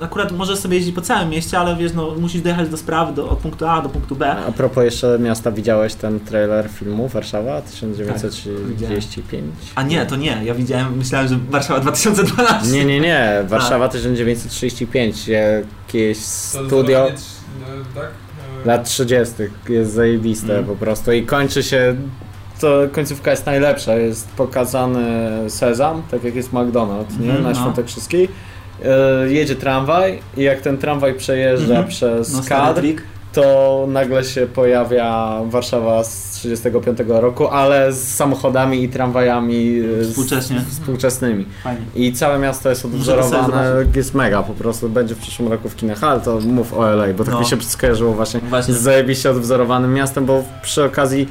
E, Akurat możesz sobie jeździć po całym mieście, ale wiesz, no, musisz dojechać do sprawy do, od punktu A do punktu B. A propos jeszcze miasta, widziałeś ten trailer filmu Warszawa Tak, 1935? A nie, to nie. Ja widziałem, myślałem, że Warszawa 2012. Nie, nie, nie, Warszawa 1935, jakieś studio no, tak? E, lat 30. jest zajebiste Mm. po prostu i kończy się, to końcówka jest najlepsza, jest pokazany sezam, tak jak jest McDonald's, nie, Mhm, na no. Świątek E, jedzie tramwaj i jak ten tramwaj przejeżdża Mhm. przez No, kadr, to nagle się pojawia Warszawa z 35 roku, ale z samochodami i tramwajami z, Współcześnie. współczesnymi. Fajnie. I całe miasto jest odwzorowane, jest mega po prostu. Będzie w przyszłym roku w kinach, ale to mów o LA, bo tak No. mi się skojarzyło właśnie Właśnie. z zajebiście odwzorowanym miastem, bo przy okazji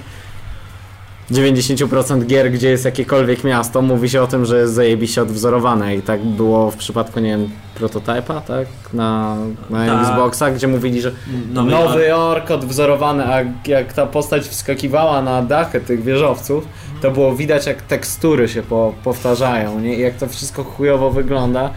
90% gier, gdzie jest jakiekolwiek miasto, mówi się o tym, że jest zajebiście odwzorowane i tak było w przypadku, nie wiem, prototypa, tak? Na, na Tak. Xboxa, gdzie mówili, że Nowy, Nowy Jork odwzorowany, a jak ta postać wskakiwała na dachy tych wieżowców, to było widać jak tekstury się po, powtarzają, nie? I jak to wszystko chujowo wygląda.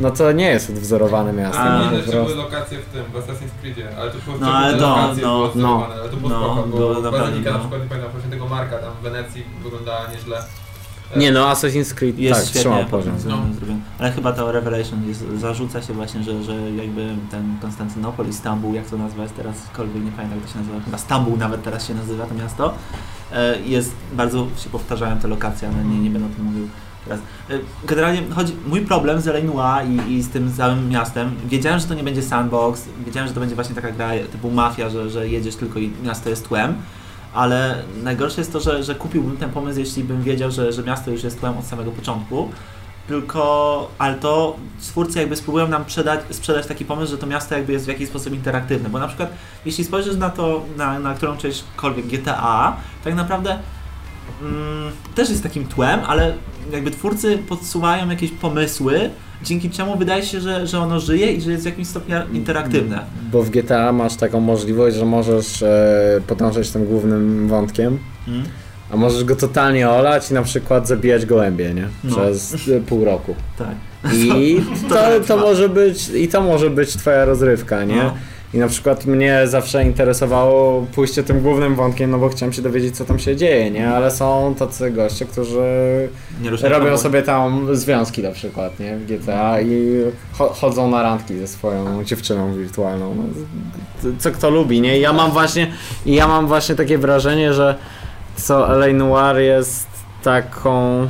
No to nie jest odwzorowane miasto. A, no, po jeszcze były lokacje w tym, w Assassin's Creedzie, ale to było No, ale to, lokacje no, były odzorowane, no, ale to było no, spoko, było bo naprawdę, Bazylika na no. przykład, nie pamiętam, właśnie tego Marka tam w Wenecji wyglądała nieźle. Nie no, Assassin's Creed Jest tak, świetnie poziom. No. Ale chyba to Revelation jest, zarzuca się właśnie, że, że jakby ten Konstantynopol i Stambuł, jak to nazwać teraz, kolwiek nie pamiętam jak to się nazywa, chyba Stambuł nawet teraz się nazywa to miasto, e, jest, bardzo się powtarzają te lokacje, ale nie, nie będę o tym mówił Generalnie chodzi, mój problem z Elenua i, i z tym całym miastem, wiedziałem, że to nie będzie sandbox, wiedziałem, że to będzie właśnie taka gra typu mafia, że, że jedziesz tylko i miasto jest tłem, ale najgorsze jest to, że, że kupiłbym ten pomysł, jeśli bym wiedział, że, że miasto już jest tłem od samego początku. Tylko, ale to twórcy jakby spróbują nam sprzedać, sprzedać taki pomysł, że to miasto jakby jest w jakiś sposób interaktywne. Bo na przykład, jeśli spojrzysz na to, na, na którą częśćkolwiek GTA, tak naprawdę mm, też jest takim tłem, ale jakby twórcy podsuwają jakieś pomysły, dzięki czemu wydaje się, że, że ono żyje i że jest w jakimś stopniu interaktywne. Bo w GTA masz taką możliwość, że możesz e, podążać tym głównym wątkiem, Mm? a możesz go totalnie olać i na przykład zabijać gołębie, nie? No. Przez e, pół roku. Tak. I To to, trwa. może być, i to może być twoja rozrywka, nie? No. I na przykład mnie zawsze interesowało pójście tym głównym wątkiem, no bo chciałem się dowiedzieć, co tam się dzieje, nie? Ale są tacy goście, którzy robią sobie tam związki na przykład, nie? W GTA i cho- chodzą na randki ze swoją dziewczyną wirtualną. No, co kto lubi, nie? I ja mam właśnie, ja mam właśnie takie wrażenie, że co LA Noir jest taką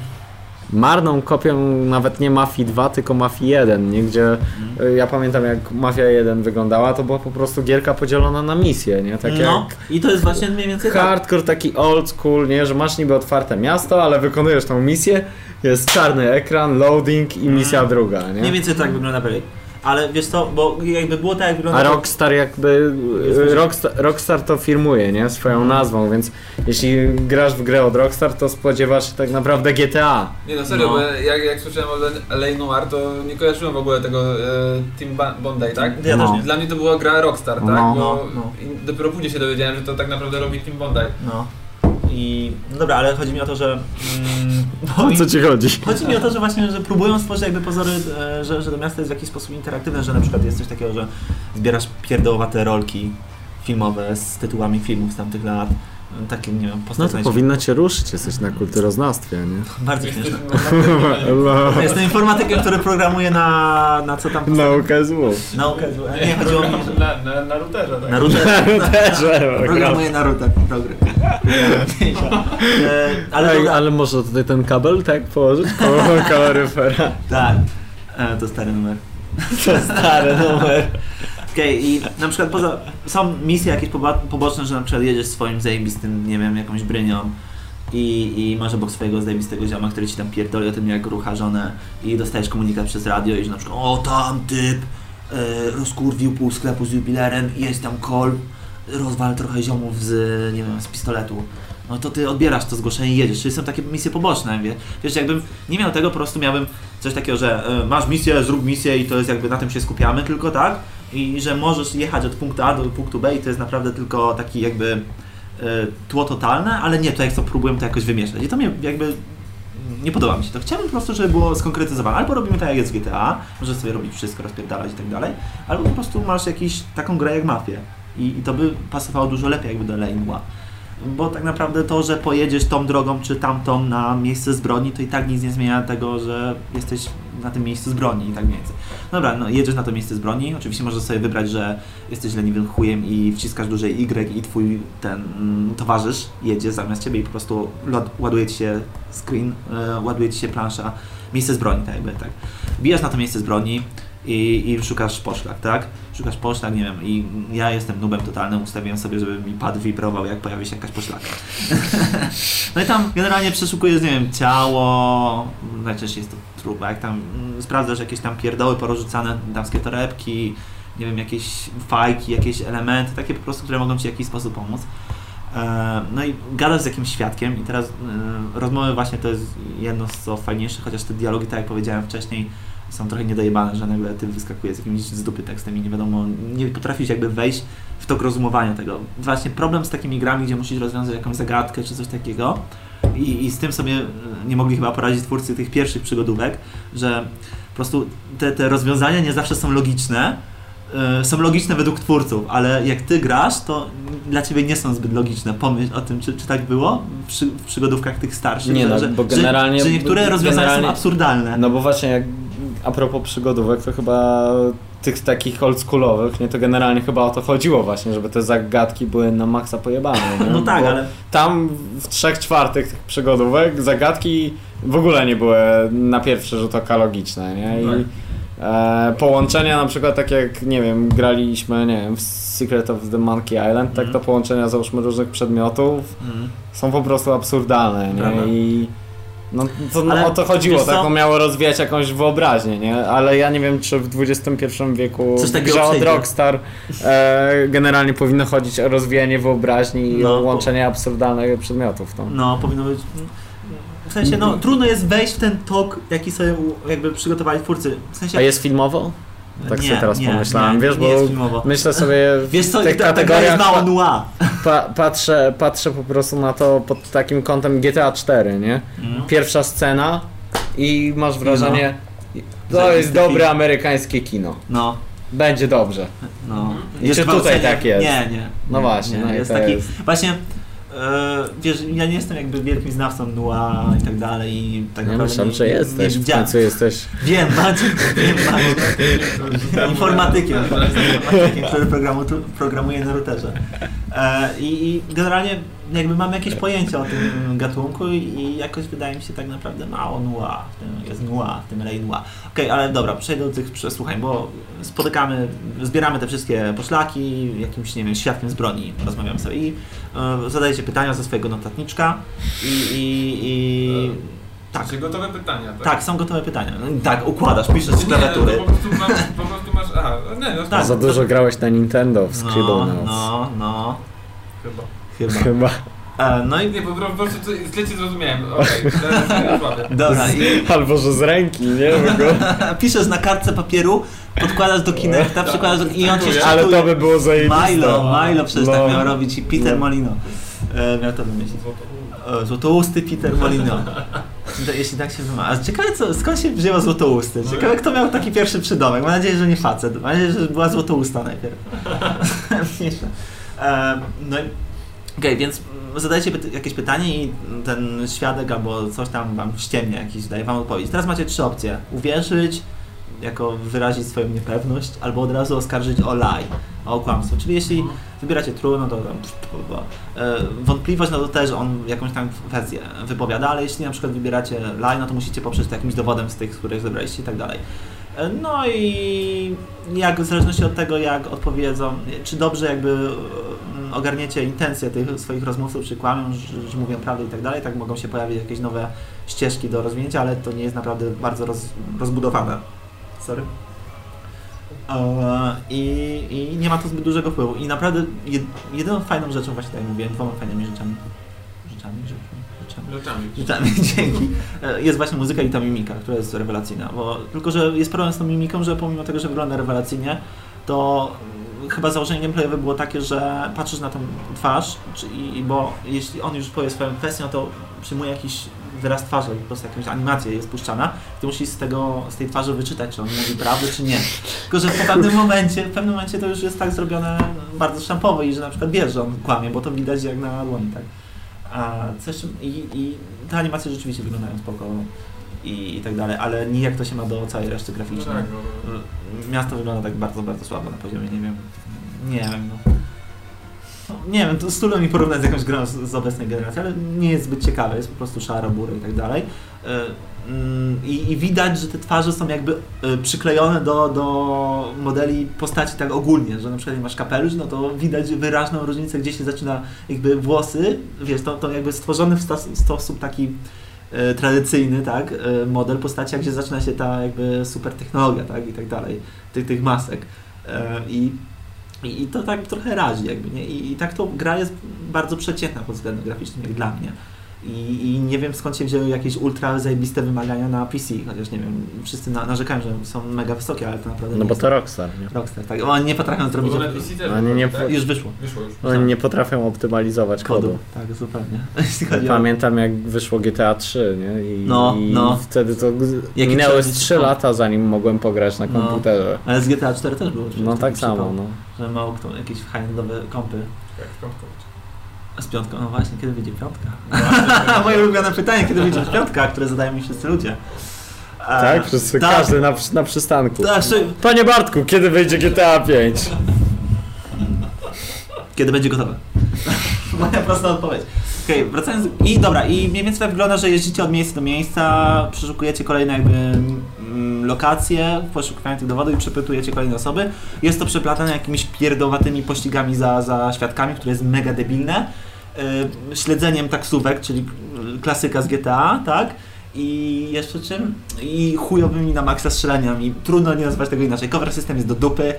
marną kopią nawet nie Mafii 2, tylko Mafii 1, nie? Gdzie Mhm. y, ja pamiętam jak Mafia 1 wyglądała, to była po prostu gierka podzielona na misje, nie? Tak no, i to jest właśnie mniej więcej tak. hardcore taki old school, nie? Że masz niby otwarte miasto, ale wykonujesz tą misję, jest czarny ekran, loading i misja Mm. druga, nie? Mniej więcej tak wygląda Blade. Ale wiesz co, bo jakby było tak jak wygląda... A Rockstar jakby, Rockstar, Rockstar to firmuje, nie? Swoją Mhm. nazwą, więc jeśli grasz w grę od Rockstar, to spodziewasz się tak naprawdę GTA. Nie no serio, No. bo jak, jak słyszałem o L.A. Noir, to nie kojarzyłem w ogóle tego e, Team Ba- Bondi, tak? Ja No. też nie. Dla mnie to była gra Rockstar, tak? No. bo No, i dopiero później się dowiedziałem, że to tak naprawdę robi Team Bondi. No. I... No dobra, ale chodzi mi o to, że... Mm, O co ci chodzi? Chodzi mi o to, że właśnie, że próbują stworzyć jakby pozory, e, że, że to miasto jest w jakiś sposób interaktywne, że na przykład jest coś takiego, że zbierasz pierdołowate rolki filmowe z tytułami filmów z tamtych lat. Takie, nie wiem, No to powinno cię ruszyć, jesteś na kulturoznawstwie, nie? Bardzo śmieszne. Jestem informatykiem, który programuje na, na co tam... Naukę złu. Naukę. Nie, chodziło mi. Na, na, na routerze, tak? Na router. Też, Programuję na router. E, Ale ale może tutaj ten kabel tak położyć koło kaloryfera? tak. E, To stary numer. To stary numer. Okej, i na przykład poza, są misje jakieś poboczne, że na przykład jedziesz swoim zajebistym, nie wiem, jakąś brynią i, i masz obok swojego zajebistego zioma, który ci tam pierdoli o tym, jak rucha żonę i dostajesz komunikat przez radio i że na przykład o tam typ e, rozkurwił pół sklepu z jubilerem i jest tam kol, rozwal trochę ziomów z, nie wiem, z pistoletu. No to ty odbierasz to zgłoszenie i jedziesz. Czyli są takie misje poboczne, wie? Wiesz, jakbym nie miał tego, po prostu miałbym coś takiego, że e, masz misję, zrób misję i to jest jakby na tym się skupiamy tylko, tak? I że możesz jechać od punktu A do punktu B i to jest naprawdę tylko taki jakby e, tło totalne, ale nie, to jak to próbuję to jakoś wymieszać. I to mnie jakby nie podoba mi się to. Chciałbym po prostu, żeby było skonkretyzowane. Albo robimy tak jak jest w GTA, możesz sobie robić wszystko, rozpierdalać i tak dalej, albo po prostu masz jakiś, taką grę jak Mafię. I, I to by pasowało dużo lepiej jakby do Leinua. Bo tak naprawdę to, że pojedziesz tą drogą czy tamtą na miejsce zbrodni, to i tak nic nie zmienia tego, że jesteś na tym miejscu zbrodni i tak więcej. Dobra, no jedziesz na to miejsce zbrodni, oczywiście możesz sobie wybrać, że jesteś leniwym chujem i wciskasz duże Y i twój ten mm, towarzysz jedzie zamiast ciebie i po prostu ładuje ci się screen, e, ładuje ci się plansza, miejsce zbrodni, tak jakby, tak. Bijasz na to miejsce zbrodni i, i szukasz poszlak, tak? Szukasz poszlak, nie wiem, i ja jestem nubem totalnym, ustawiłem sobie, żeby mi pad wibrował, jak pojawi się jakaś poszlaka. no i tam generalnie przeszukujesz, nie wiem, ciało, najczęściej jest to trup, a jak tam mm, sprawdzasz jakieś tam pierdoły porozrzucane, damskie torebki, nie wiem, jakieś fajki, jakieś elementy, takie po prostu, które mogą Ci w jakiś sposób pomóc. E, No i gadasz z jakimś świadkiem i teraz e, rozmowy właśnie to jest jedno z co fajniejszych, chociaż te dialogi, tak jak powiedziałem wcześniej, są trochę niedojebane, że nagle ty wyskakuje z jakimś z dupy tekstem i nie wiadomo, nie potrafisz jakby wejść w tok rozumowania tego. Właśnie problem z takimi grami, gdzie musisz rozwiązać jakąś zagadkę czy coś takiego i, i z tym sobie e, nie mogli chyba poradzić twórcy tych pierwszych przygodówek, że Po prostu te, te rozwiązania nie zawsze są logiczne. e, Są logiczne według twórców, ale jak ty grasz, to dla ciebie nie są zbyt logiczne. Pomyśl o tym, czy, czy tak było w, przy, w przygodówkach tych starszych, Nie że, no, że, bo generalnie- że, że niektóre rozwiązania generalnie- są absurdalne. No bo właśnie jak a propos przygodówek, to chyba tych takich oldschoolowych, nie, to generalnie chyba o to chodziło właśnie, żeby te zagadki były na maksa pojebane. Nie? No tak, Bo ale Tam w trzech czwartych tych przygodówek zagadki w ogóle nie były na pierwszy rzut oka logiczne, nie? I Tak. e, połączenia na przykład tak jak, nie wiem, graliśmy, nie wiem, w Secret of the Monkey Island, tak Mhm. to połączenia załóżmy różnych przedmiotów mm, są po prostu absurdalne, Prawda. nie? I no, to, no, o to chodziło, tak? co? No, miało rozwijać jakąś wyobraźnię, nie? Ale ja nie wiem, czy w XXI wieku Coś grze od. Rockstar e, generalnie powinno chodzić o rozwijanie wyobraźni i No, łączenie absurdalnych przedmiotów. No. no powinno być... W sensie, no trudno jest wejść w ten tok, jaki sobie jakby przygotowali twórcy. W sensie... A jest filmowo? Tak nie, sobie teraz nie, pomyślałem, nie, wiesz, bo myślę sobie w Wiesz co, tych ta, kategoriach pa, patrzę, patrzę po prostu na to pod takim kątem GTA 4, nie? Mm. Pierwsza scena i masz wrażenie, to Zajebisty jest dobre film. amerykańskie kino. No, Będzie dobrze. no. Czy tutaj tak jest? Nie, nie. No nie, właśnie, Nie, no jest to taki... jest- Właśnie... E, wiesz, ja nie jestem jakby wielkim znawcą noir i tak dalej i tak Ja naprawdę myślałem, nie, że nie, nie jesteś, w końcu jesteś. Wiem, Maciek, wiem, Maciek. Informatykiem, informatykiem, który programu, programuje na routerze. E, i, I generalnie jakby mam jakieś pojęcie o tym gatunku i, jakoś wydaje mi się tak naprawdę mało noir, w tym jest noir, w tym lej noir. Okej, ale dobra, przejdę do tych przesłuchań, bo spotykamy, zbieramy te wszystkie poszlaki, jakimś, nie wiem, świadkiem z broni rozmawiamy sobie i e, zadajecie pytania ze swojego notatniczka i, i, i tak. Czy gotowe pytania, tak? Tak, są gotowe pytania. No, Tak, układasz, piszesz z klawiatury. po prostu, masz, po prostu masz... Aha, nie, no Tak. Za dużo grałeś na Nintendo w Scribble No, no, no, Chyba. Chyba. Chyba. E, no i Nie, po prostu źle cię zrozumiałem. Okej, słaby. dobra, i Albo że z ręki, nie? Piszesz na kartce papieru, podkładasz do Kinecta, przykładasz do, i on ci Ale Ale to szczytuje. by było zajebiste. Milo, Milo przecież No. tak miał robić i Peter No. Molino e, miał to wymyślić. E, Złotousty Peter Molino. Jeśli tak się wymawia. A ciekawe co, skąd się wzięła Złotousty? Ciekawe kto miał taki pierwszy przydomek. Mam nadzieję, że nie facet. Mam nadzieję, że była Złotousta najpierw. E, no i Okej, więc mm, zadajecie jakieś pytanie i ten świadek albo coś tam wam ściemnie jakiś daje wam odpowiedź. Teraz macie trzy opcje. Uwierzyć, jako wyrazić swoją niepewność, albo od razu oskarżyć o lie, o kłamstwo. Czyli jeśli wybieracie true, no to tam e, wątpliwość, no to też on jakąś tam wersję wypowiada, ale jeśli na przykład wybieracie lie, no to musicie poprzeć to jakimś dowodem z tych, z których zebraliście i tak dalej. E, No i jak w zależności od tego, jak odpowiedzą, czy dobrze jakby ogarniecie intencje tych swoich rozmówców, czy kłamią, że, że mówią prawdę i tak dalej, tak mogą się pojawić jakieś nowe ścieżki do rozwinięcia, ale to nie jest naprawdę bardzo roz, rozbudowane. Sorry. E, I, I nie ma to zbyt dużego wpływu. I naprawdę jed, jedyną fajną rzeczą, właśnie tak jak mówiłem, dwoma fajnymi rzeczami, rzeczami, rzeczami, rzeczami, Rzeczami. Dzięki. E, Jest właśnie muzyka i ta mimika, która jest rewelacyjna. Bo, tylko, że jest problem z tą mimiką, że pomimo tego, że wygląda rewelacyjnie, to chyba założenie gameplayowe było takie, że patrzysz na tą twarz, czy, i, bo jeśli on już powie swoją kwestię, no to przyjmuje jakiś wyraz twarzy, po prostu jakąś animację jest puszczana, ty musisz z, tego, z tej twarzy wyczytać, czy on mówi prawdę, czy nie. Tylko, że w pewnym momencie, w pewnym momencie to już jest tak zrobione bardzo sztampowo i że na przykład wiesz, że on kłamie, bo to widać jak na dłoni, tak. A coś, i, i te animacje rzeczywiście wyglądają spoko i, i tak dalej, ale nijak to się ma do całej reszty No graficznej. tak, no. Miasto wygląda tak bardzo, bardzo słabo na poziomie, nie wiem, nie wiem, no. no nie wiem, to z trudno mi porównać z jakąś grą z, z obecnej generacji, ale nie jest zbyt ciekawe, jest po prostu szaro, bury i tak dalej. E, mm, I, I widać, że te twarze są jakby e, przyklejone do, do modeli postaci tak ogólnie, że na przykład jak masz kapelusz, no to widać wyraźną różnicę, gdzie się zaczyna jakby włosy, wiesz, to, to jakby stworzony w stas- sposób taki tradycyjny, tak, e, model postaci, gdzie zaczyna się ta jakby super technologia, tak, i tak dalej, tych, tych masek. E, I, i, I to tak trochę razi jakby, nie? I, I tak to gra jest bardzo przeciętna pod względem graficznym, jak dla mnie. I, I nie wiem skąd się wzięły jakieś ultra zajebiste wymagania na PC, chociaż nie wiem, wszyscy na, narzekają, że są mega wysokie, ale to naprawdę No bo to Rockstar, nie? Rockstar, tak. Oni nie potrafią zrobić... Bo na PC też Oni nie tak? Już wyszło. Wyszło już. Oni nie potrafią optymalizować kodu. Kodu. Tak, zupełnie. Pamiętam jak wyszło GTA 3, nie? I, No, i no. wtedy to Jaki minęły trzeba z mieć 3 komp? lata zanim mogłem pograć na No. komputerze. Ale z GTA 4 też było. No tak przypał, samo, no. Że mało kto, jakieś high-endowe kompy. Tak, piątką. Z piątką, no właśnie, kiedy wyjdzie piątka? Właśnie. Moje ulubione pytanie, kiedy wyjdzie piątka, które zadają mi wszyscy ludzie. Tak? Wszyscy, tak. każdy na, na przystanku. Tak, czy- Panie Bartku, kiedy wyjdzie GTA 5? Kiedy będzie gotowe? Moja prosta odpowiedź. Okej, wracając. I dobra, i mniej więcej tak wygląda, że jeździcie od miejsca do miejsca, przeszukujecie kolejne jakby mm, lokacje w poszukiwaniu tych dowodów i przepytujecie kolejne osoby. Jest to przeplatane jakimiś pierdowatymi pościgami za, za świadkami, które jest mega debilne. Yy, śledzeniem taksówek, czyli klasyka z GTA, tak? I jeszcze czym? I chujowymi na maksa strzelaniami. Trudno nie nazwać tego inaczej. Cover system jest do dupy,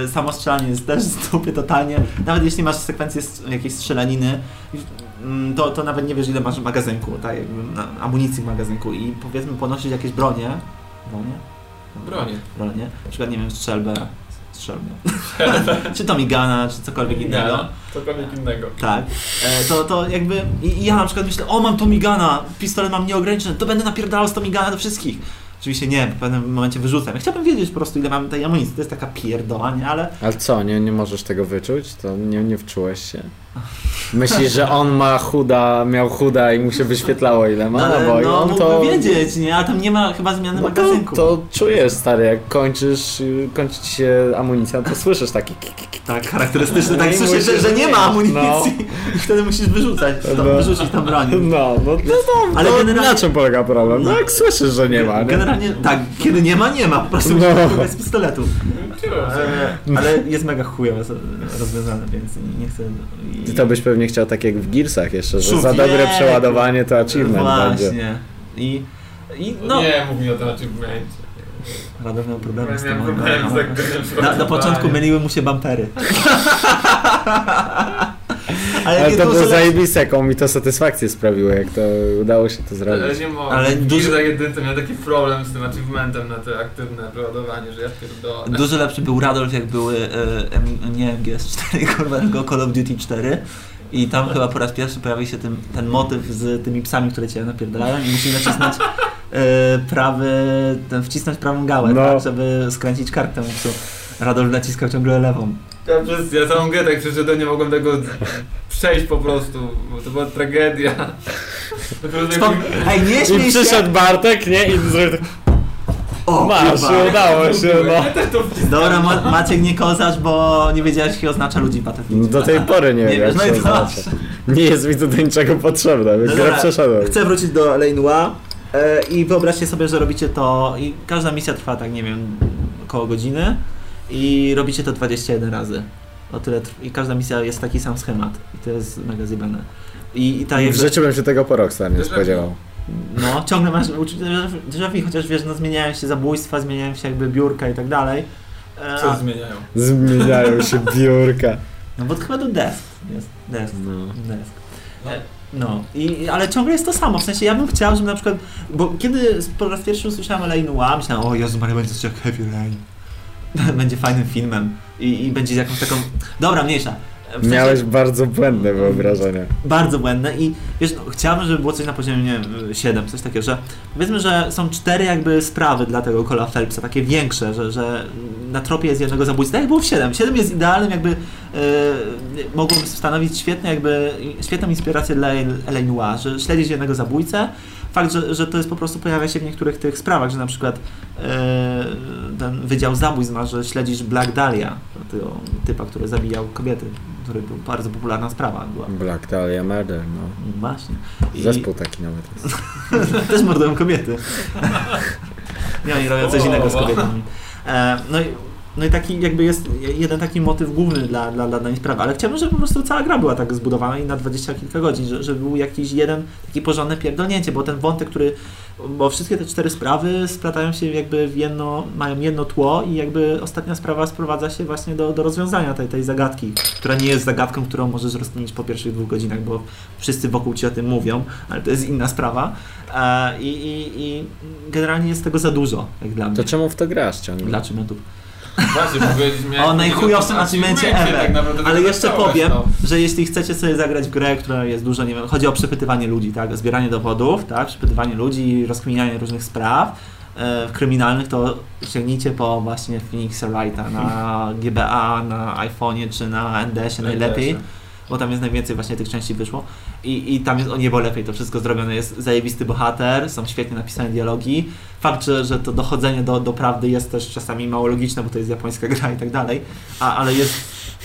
yy, samo strzelanie jest też z dupy totalnie. Nawet jeśli masz sekwencję jakiejś strzelaniny, mm, to, to nawet nie wiesz ile masz w magazynku, tak? Amunicji w magazynku i powiedzmy ponosić jakieś bronie. Bronie? Bronie. Bronie. Na przykład, nie wiem, strzelbę. Strzelbę. czy Tomigana, czy cokolwiek innego. Cokolwiek innego. Tak, e, to, to jakby i, ja na przykład myślę, o mam Tomigana, pistolet mam nieograniczony, to będę napierdalał z Tomigana do wszystkich. Oczywiście nie, w pewnym momencie wyrzucam. Ja chciałbym wiedzieć po prostu ile mam tej amunicji, to jest taka pierdoła, nie, ale Ale co, nie, nie możesz tego wyczuć? To nie, nie wczułeś się? Myślisz, że on ma chuda, miał chuda i mu się wyświetlało ile ma? no, No, bo no on to... wiedzieć, nie, a tam nie ma chyba zmiany No to, magazynku. to czujesz stary, jak kończysz, y, kończy ci się amunicja, to słyszysz taki kik, kik, kik. Tak, charakterystyczny, tak No i słyszysz, że, że nie ma amunicji No. i wtedy musisz wyrzucać, to, No. wyrzucić tą broń. No, no, no to, Ale to generalnie- na czym polega problem? No jak słyszysz, że nie ma, nie? Generalnie tak, kiedy nie ma, nie ma, po prostu No. z pistoletu. Czułem się. E, ale jest mega chujowe rozwiązane, więc nie chcę... i- Ty to byś pewnie chciał tak jak w Gearsach jeszcze, że za dobre przeładowanie to achievement będzie. Właśnie. I, i no, Nie mów mi o tym achievemencie. Radek miał problemy z tym. Problemy z Na, na początku myliły mu się bampery. Ale, Ale to było lepsze. zajebiste, jaką mi to satysfakcję sprawiło, jak to udało się to Ale zrobić. nie mogę. Ale Ale duży- dużo... za jedynce miał taki problem z tym achievementem na te aktywne przeładowanie, że ja pierdolę. Dużo lepszy był Radolf, jak były, e, M- nie MGS4, kurwa, tylko Call of Duty 4. I tam chyba po raz pierwszy pojawił się ten, ten motyw z tymi psami, które cię napierdalają i musisz nacisnąć e, prawy, ten, wcisnąć prawą gałę, No. tak, żeby skręcić kartę psu. Radolf naciskał ciągle lewą. Ja, przez, ja całą grę tak przeszedłem, nie mogłem tego przejść po prostu, bo to była tragedia. Spok- Ej, nie I śmiej się! przyszedł Bartek, nie? I zrobił tak, O, masz, kurwa. udało się, no. Dobra, Ma Maciek nie kozasz, bo nie wiedziałeś, jakie oznacza ludzi w Battlefield. Do tej pory nie, Nie wiem, wiesz, jak no się i to oznacza. Nie jest mi to do niczego potrzebne, No grę przeszedłem. Chcę wrócić do Leinua e, i wyobraźcie sobie, że robicie to i każda misja trwa tak, nie wiem, około godziny i robicie to 21 razy. O tyle I każda misja jest taki sam schemat i to jest mega zjebane. I, i ta W życiu bym się tego po Rockstar nie spodziewał. no, ciągle masz uczucie chociaż wiesz, no zmieniają się zabójstwa, zmieniają się jakby biurka i tak dalej. E, Co zmieniają? Zmieniają się biurka. no bo chyba to desk jest, desk. No. Desk. E, No, i, ale ciągle jest to samo. W sensie ja bym chciał, żeby na przykład. Bo kiedy po raz pierwszy usłyszałem Lane Noir, myślałem, o Jezu Maria, będzie coś jak Heavy Rain. będzie fajnym filmem i, i będzie jakąś taką. Dobra, mniejsza. W sensie Miałeś bardzo błędne wyobrażenia. Bardzo błędne i wiesz, no, chciałbym, żeby było coś na poziomie, nie wiem, 7, coś takiego, że powiedzmy, że są cztery jakby sprawy dla tego Cola Phelpsa, takie większe, że, że na tropie jest jednego zabójcy, tak jak było w 7. 7 jest idealnym jakby, e, mogłoby stanowić świetne jakby, świetną inspirację dla L.A. Noir, że śledzisz jednego zabójcę, fakt, że, że to jest po prostu, pojawia się w niektórych tych sprawach, że na przykład e, ten Wydział Zabójstw ma, że śledzisz Black Dahlia, tego typa, który zabijał kobiety, który był bardzo popularna sprawa była. Black Dahlia Murder, no. Właśnie. I Zespół taki nawet jest. też mordują kobiety. Nie, oni robią coś innego z kobietami. E, no, i, no i taki jakby jest jeden taki motyw główny dla, dla, dla danej sprawy, ale chciałbym, żeby po prostu cała gra była tak zbudowana i na dwadzieścia kilka godzin, że- żeby był jakiś jeden taki porządny pierdolnięcie, bo ten wątek, który bo wszystkie te cztery sprawy splatają się jakby w jedno, mają jedno tło i jakby ostatnia sprawa sprowadza się właśnie do, do rozwiązania tej, tej zagadki, która nie jest zagadką, którą możesz rozkminić po pierwszych dwóch godzinach, bo wszyscy wokół ci o tym mówią, ale to jest inna sprawa e, i, i, i generalnie jest tego za dużo, jak dla mnie. To czemu w to grasz ciągle? Dla achievementów. Właśnie, bo powiedzieliśmy... O najchujowszym achievemencie ever. Tak Ale jeszcze powiem, no. że jeśli chcecie sobie zagrać grę, która jest dużo, nie wiem, chodzi o przepytywanie ludzi, tak, zbieranie dowodów, tak, przepytywanie ludzi, rozkminianie różnych spraw e, kryminalnych, to sięgnijcie po właśnie Phoenix Wrighta na GBA, na iPhone'ie czy na NDS-ie najlepiej, bo tam jest najwięcej właśnie tych części wyszło i, i tam jest o niebo lepiej to wszystko zrobione, jest zajebisty bohater, są świetnie napisane dialogi, fakt, że, że to dochodzenie do, do prawdy jest też czasami mało logiczne, bo to jest japońska gra i tak dalej, a, ale jest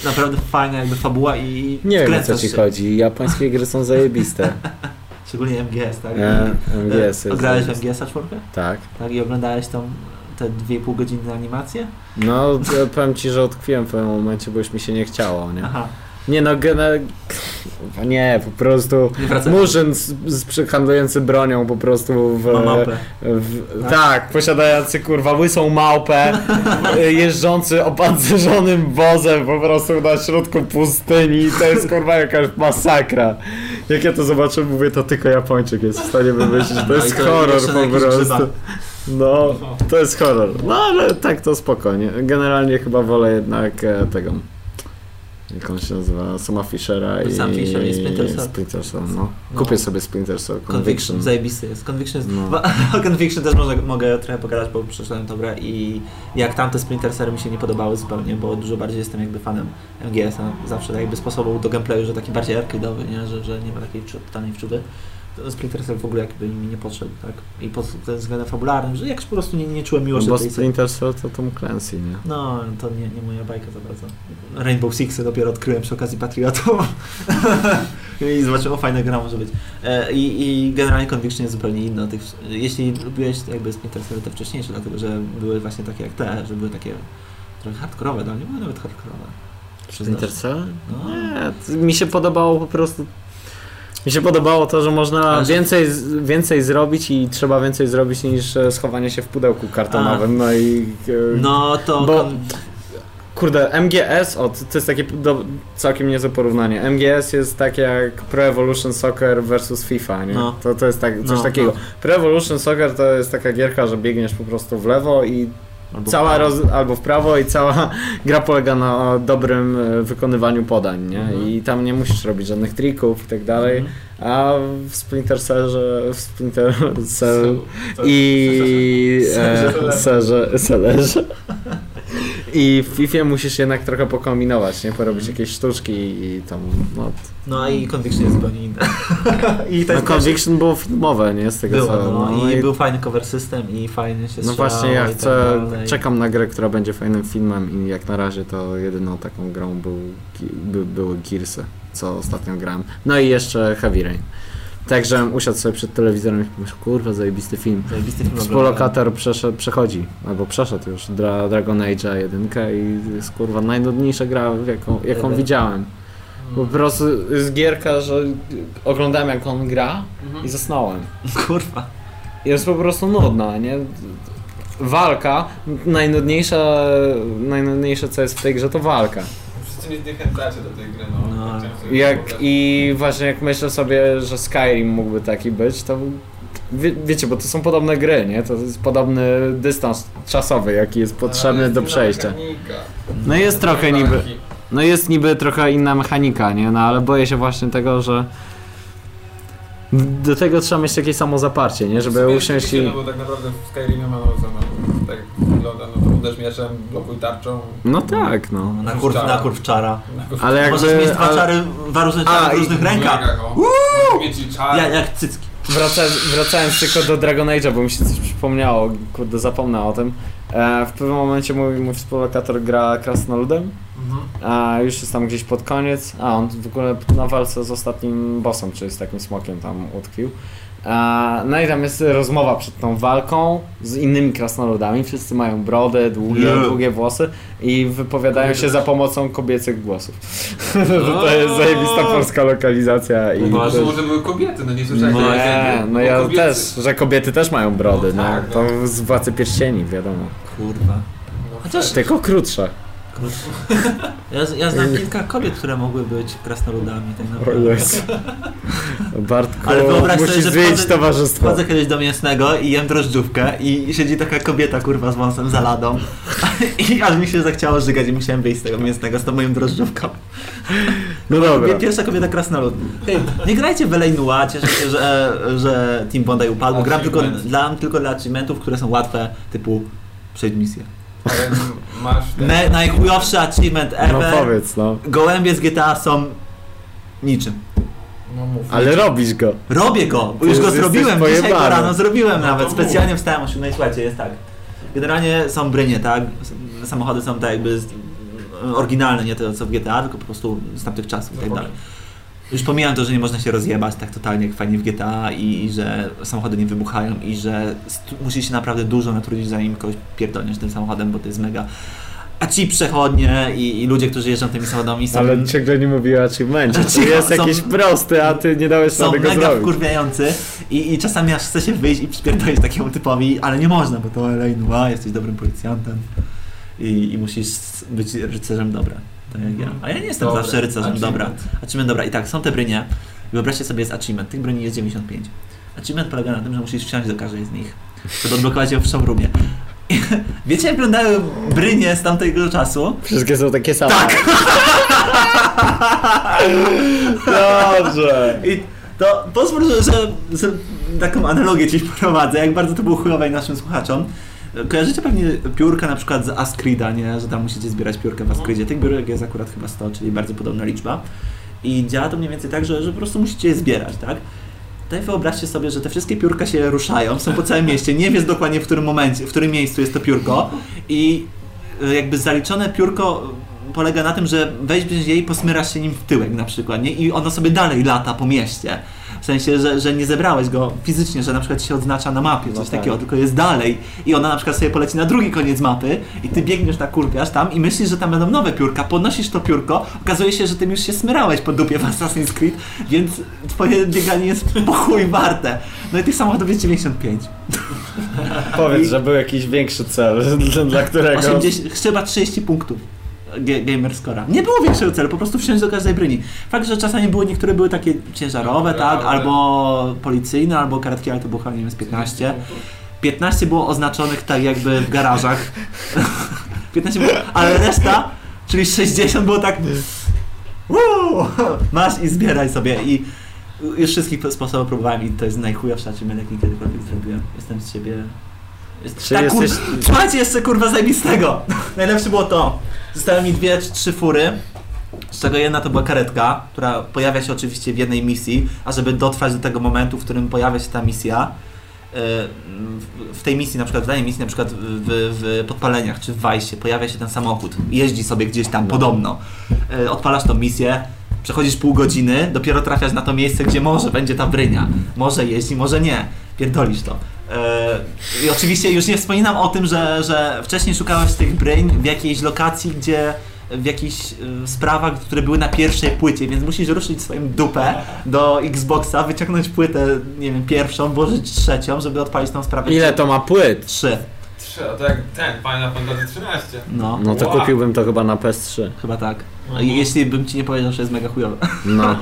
naprawdę fajna jakby fabuła i Nie wiem o co ci się. chodzi. Japońskie gry są zajebiste. Szczególnie MGS, tak? E, MGS e, Ograłeś. MGS-a czwórkę? Tak. Tak? I oglądałeś tą te 2,5 godziny animację? No, powiem ci, że utkwiłem w pewnym momencie, bo już mi się nie chciało, nie? Aha. Nie no, gene... Nie, po prostu murzyn z, z handlujący bronią po prostu w, w... Tak, posiadający kurwa łysą małpę, jeżdżący opancerzonym wozem po prostu na środku pustyni. To jest kurwa jakaś masakra. Jak ja to zobaczę, mówię, to tylko Japończyk jest w stanie wymyślić. To No jest to horror po prostu. No, to jest horror. No ale tak to spokojnie. Generalnie chyba wolę jednak e, tego. Jak on się nazywa? Soma Fishera i Sam Fisher i Splinter Cell. Splinter Cell, no. No. Kupię sobie Splinter Cell Conviction. Conviction. Zajebisty jest. Conviction jest... No. O Conviction też może, mogę trochę pogadać, bo przeczytałem tą grę i jak tamte Splinter Cell mi się nie podobały zupełnie, bo dużo bardziej jestem jakby fanem MGS-a. Zawsze tak jakby sposobu do gameplayu, że taki bardziej arcade'owy, nie? Że, że nie ma takiej totalnej wczuty. To Splinter Cell w ogóle jakby mi nie podszedł, tak? I pod tym względem fabularnym, że jakoś po prostu nie, nie czułem No miłości bo do tej. Splinter Cell to Tom Clancy, nie? No, to nie, nie moja bajka za bardzo. Rainbow Sixy dopiero odkryłem przy okazji Patriotu. I zobaczyłem, o fajna gra może być. E, I, I generalnie Conviction jest zupełnie Tych, jeśli lubiłeś jakby Splinter Cell te wcześniejsze, dlatego że były właśnie takie jak te, że były takie trochę hardkorowe, dla mnie były nawet hardkorowe. Splinter Cell? No. Nie, to mi się podobało po prostu. Mi się podobało to, że można więcej, więcej zrobić i trzeba więcej zrobić niż e, schowanie się w pudełku kartonowym. No i. e, No to... Bo- Kurde, MGS, o, to to jest takie do, całkiem niezłe porównanie. MGS jest tak jak Pro Evolution Soccer versus FIFA, nie? No. To, to jest tak, coś No, takiego. no. Pro Evolution Soccer to jest taka gierka, że biegniesz po prostu w lewo i albo cała roz, albo w prawo i cała gra polega na dobrym e, wykonywaniu podań, nie? Mhm. I tam nie musisz robić żadnych trików i tak dalej. Mhm. A w Splinter Cellze, w Splinter Cell i serze. I w FIFA musisz jednak trochę pokombinować, nie? Porobić Mhm. jakieś sztuczki i tam, no... No i Conviction jest zupełnie inny. I No Conviction było filmowe, nie? Z tego Było, co... no, i był fajny cover system i fajnie się No właśnie, ja i tak chcę, dalej. czekam na grę, która będzie fajnym filmem i jak na razie to jedyną taką grą był, by, były Gearsy, co ostatnio grałem. No i jeszcze Heavy Rain. Także usiadł sobie przed telewizorem i pomyślał, kurwa, zajebisty film. Zajebisty film Współlokator przeszedł, przechodzi, albo przeszedł już Dra Dragon Age'a jedynkę i to jest kurwa najnudniejsza gra, jaką, jaką widziałem. Po prostu jest gierka, że oglądałem jak on gra Mhm. i zasnąłem. Kurwa. Jest po prostu nudna, nie? Walka, najnudniejsza, najnudniejsze co jest w tej grze to walka. Mnie zniechęcacie do tej gry, no. No. Sobie Jak. I właśnie jak myślę sobie, że Skyrim mógłby taki być, to wie, wiecie, bo to są podobne gry, nie? To jest podobny dystans czasowy, jaki jest potrzebny Ale do jest przejścia. mechanika. No jest trochę niby, no jest niby trochę inna mechanika, nie? No ale boję się właśnie tego, że do tego trzeba mieć jakieś samozaparcie, nie? Żeby usiąść i... No bo tak naprawdę w Skyrimie ma mieczem, blokuj tarczą. No tak, no. Na kurw, na kurw czara. Ale jakby... Możesz mieć dwa ale- czary, dwa różne A, czary w różnych rękach. Czar. Ja, jak cycki. Wracając, wracając tylko do Dragon Age'a, bo mi się coś przypomniało, kurde, zapomnę o tym. E, w pewnym momencie mój, mój współlokator gra krasnoludem, Mhm. a już jest tam gdzieś pod koniec, a on w ogóle na walce z ostatnim bossem, czyli z takim smokiem tam utkwił. No i tam jest rozmowa przed tą walką z innymi krasnoludami. Wszyscy mają brodę, długie, Yeah. długie włosy i wypowiadają się za pomocą kobiecych głosów. to jest zajebista polska lokalizacja. I No, to może, były kobiety, no nie słyszałem No nie, legendy. no ja kobiety- też, że kobiety też mają brody, No no, tak, to z Władcy Pierścieni, wiadomo. Kurwa. No, Chociaż Tylko krótsze. ja, ja znam kilka kobiet, które mogły być krasnoludami tak naprawdę. Jezu. Bartku, Ale wyobraź sobie, musisz że zmienić wchodzę- towarzystwo. Wchodzę kiedyś do mięsnego i jem drożdżówkę i siedzi taka kobieta kurwa z wąsem za ladą i aż mi się zachciało żygać i musiałem wyjść z tego mięsnego z tą moją drożdżówką. No dobra. Pierwsza kobieta krasnolud. Hej, nie grajcie w Eleinua, cieszę się, że, że Team Bondi upadł. Gram tylko, tylko dla achievementów, które są łatwe, typu przejść misję. Ale masz ten... Najchujowszy achievement No ever. powiedz, no. Gołębie z GTA są niczym. No mów. Ale robisz go. Robię go, Ty już go zrobiłem, dzisiaj go pojebany. rano zrobiłem No nawet, to specjalnie wstałem o 7, słuchajcie, jest tak. Generalnie są brynie, tak? Samochody są tak jakby z, oryginalne, nie to co w GTA, tylko po prostu z tamtych czasów i tak dalej. Już pomijam to, że nie można się rozjebać tak totalnie jak fajnie w GTA i, i że samochody nie wybuchają i że musi się naprawdę dużo natrudzić zanim kogoś pierdolniesz tym samochodem, bo to jest mega... A ci przechodnie i, i ludzie, którzy jeżdżą tymi samochodami są, Ale ciągle nie mówię o achievemencie. To jest są- jakiś prosty, a ty nie dałeś są sobie go mega zrobić. wkurwiający i, i czasami aż chce się wyjść i przypierdolić takiemu typowi, ale nie można, bo to LA Noir, jesteś dobrym policjantem i, i musisz być rycerzem dobra. Tak jak ja. A ja nie jestem Dobra, zawsze rycerzem dobra. Achievement dobra. I tak, są te brynie. Wyobraźcie sobie jest achievement. Tych bryni jest 95. Achievement polega na tym, że musisz wsiąść do każdej z nich, żeby odblokować ją w showroomie. I, wiecie jak wyglądały brynie z tamtego czasu? Wszystkie są takie same. Tak! Dobrze. I to pozwól, że, że, że taką analogię ci prowadzę, jak bardzo to było chujowe naszym słuchaczom. Kojarzycie pewnie piórka na przykład z Ascrida, nie? Że tam musicie zbierać piórkę w Ascridzie. Tych biurek jest akurat chyba 100, czyli bardzo podobna liczba. I działa to mniej więcej tak, że, że po prostu musicie je zbierać, tak? Tutaj wyobraźcie sobie, że te wszystkie piórka się ruszają, są po całym mieście, nie wiesz dokładnie w którym momencie, w którym miejscu jest to piórko i y, jakby zaliczone piórko polega na tym, że weźmiesz je i posmyrasz się nim w tyłek na przykład, nie? I ono sobie dalej lata po mieście. Sensie, że, że nie zebrałeś go fizycznie, że na przykład się odznacza na mapie, coś No tak. takiego, tylko jest dalej i ona na przykład sobie poleci na drugi koniec mapy i ty biegniesz na kurpiasz tam i myślisz, że tam będą nowe piórka, podnosisz to piórko, okazuje się, że tym już się smyrałeś po dupie w Assassin's Creed, więc twoje bieganie jest po chuj warte. No i tych samochodów jest 95. Powiedz, że był jakiś większy cel, dla którego... 80, chyba 30 punktów ge- gamer scora. Nie było większego celu, po prostu wsiąść do każdej bryni. Fakt, że czasami były, niektóre były takie ciężarowe, tak, albo policyjne, albo karetki, ale to było chyba, nie wiem, z 15. 15 było oznaczonych tak jakby w garażach. 15 było, ale reszta, czyli 60 było tak Woo! masz i zbieraj sobie i już wszystkich sposobów próbowałem i to jest najchujowsza achievement, jaki kiedykolwiek zrobiłem. Jestem z siebie... Jest, Czyli tak, kur... jesteś- Słuchajcie jeszcze kurwa zajebistego! Najlepsze było to. Zostały mi dwie czy trzy fury, z czego jedna to była karetka, która pojawia się oczywiście w jednej misji, a żeby dotrwać do tego momentu, w którym pojawia się ta misja, y, w- tej misji, na przykład w danej misji, na przykład w, w podpaleniach czy w Wajsie pojawia się ten samochód, jeździ sobie gdzieś tam podobno. Y, Odpalasz tą misję, przechodzisz pół godziny, dopiero trafiasz na to miejsce, gdzie może będzie ta brynia. Może jeździ, może nie. Pierdolisz to. Y, I oczywiście już nie wspominam o tym, że, że wcześniej szukałeś tych bryń w jakiejś lokacji, gdzie w jakichś y, sprawach, które były na pierwszej płycie, więc musisz ruszyć swoją dupę do Xboxa, wyciągnąć płytę, nie wiem, pierwszą, włożyć trzecią, żeby odpalić tą sprawę. Ile to ma płyt? Trzy. Trzy, a to jak ten, Final Fantasy 13. No, No to Wow. kupiłbym to chyba na PS3. chyba tak. Mhm. Jeśli bym ci nie powiedział, że jest mega chujowe. No.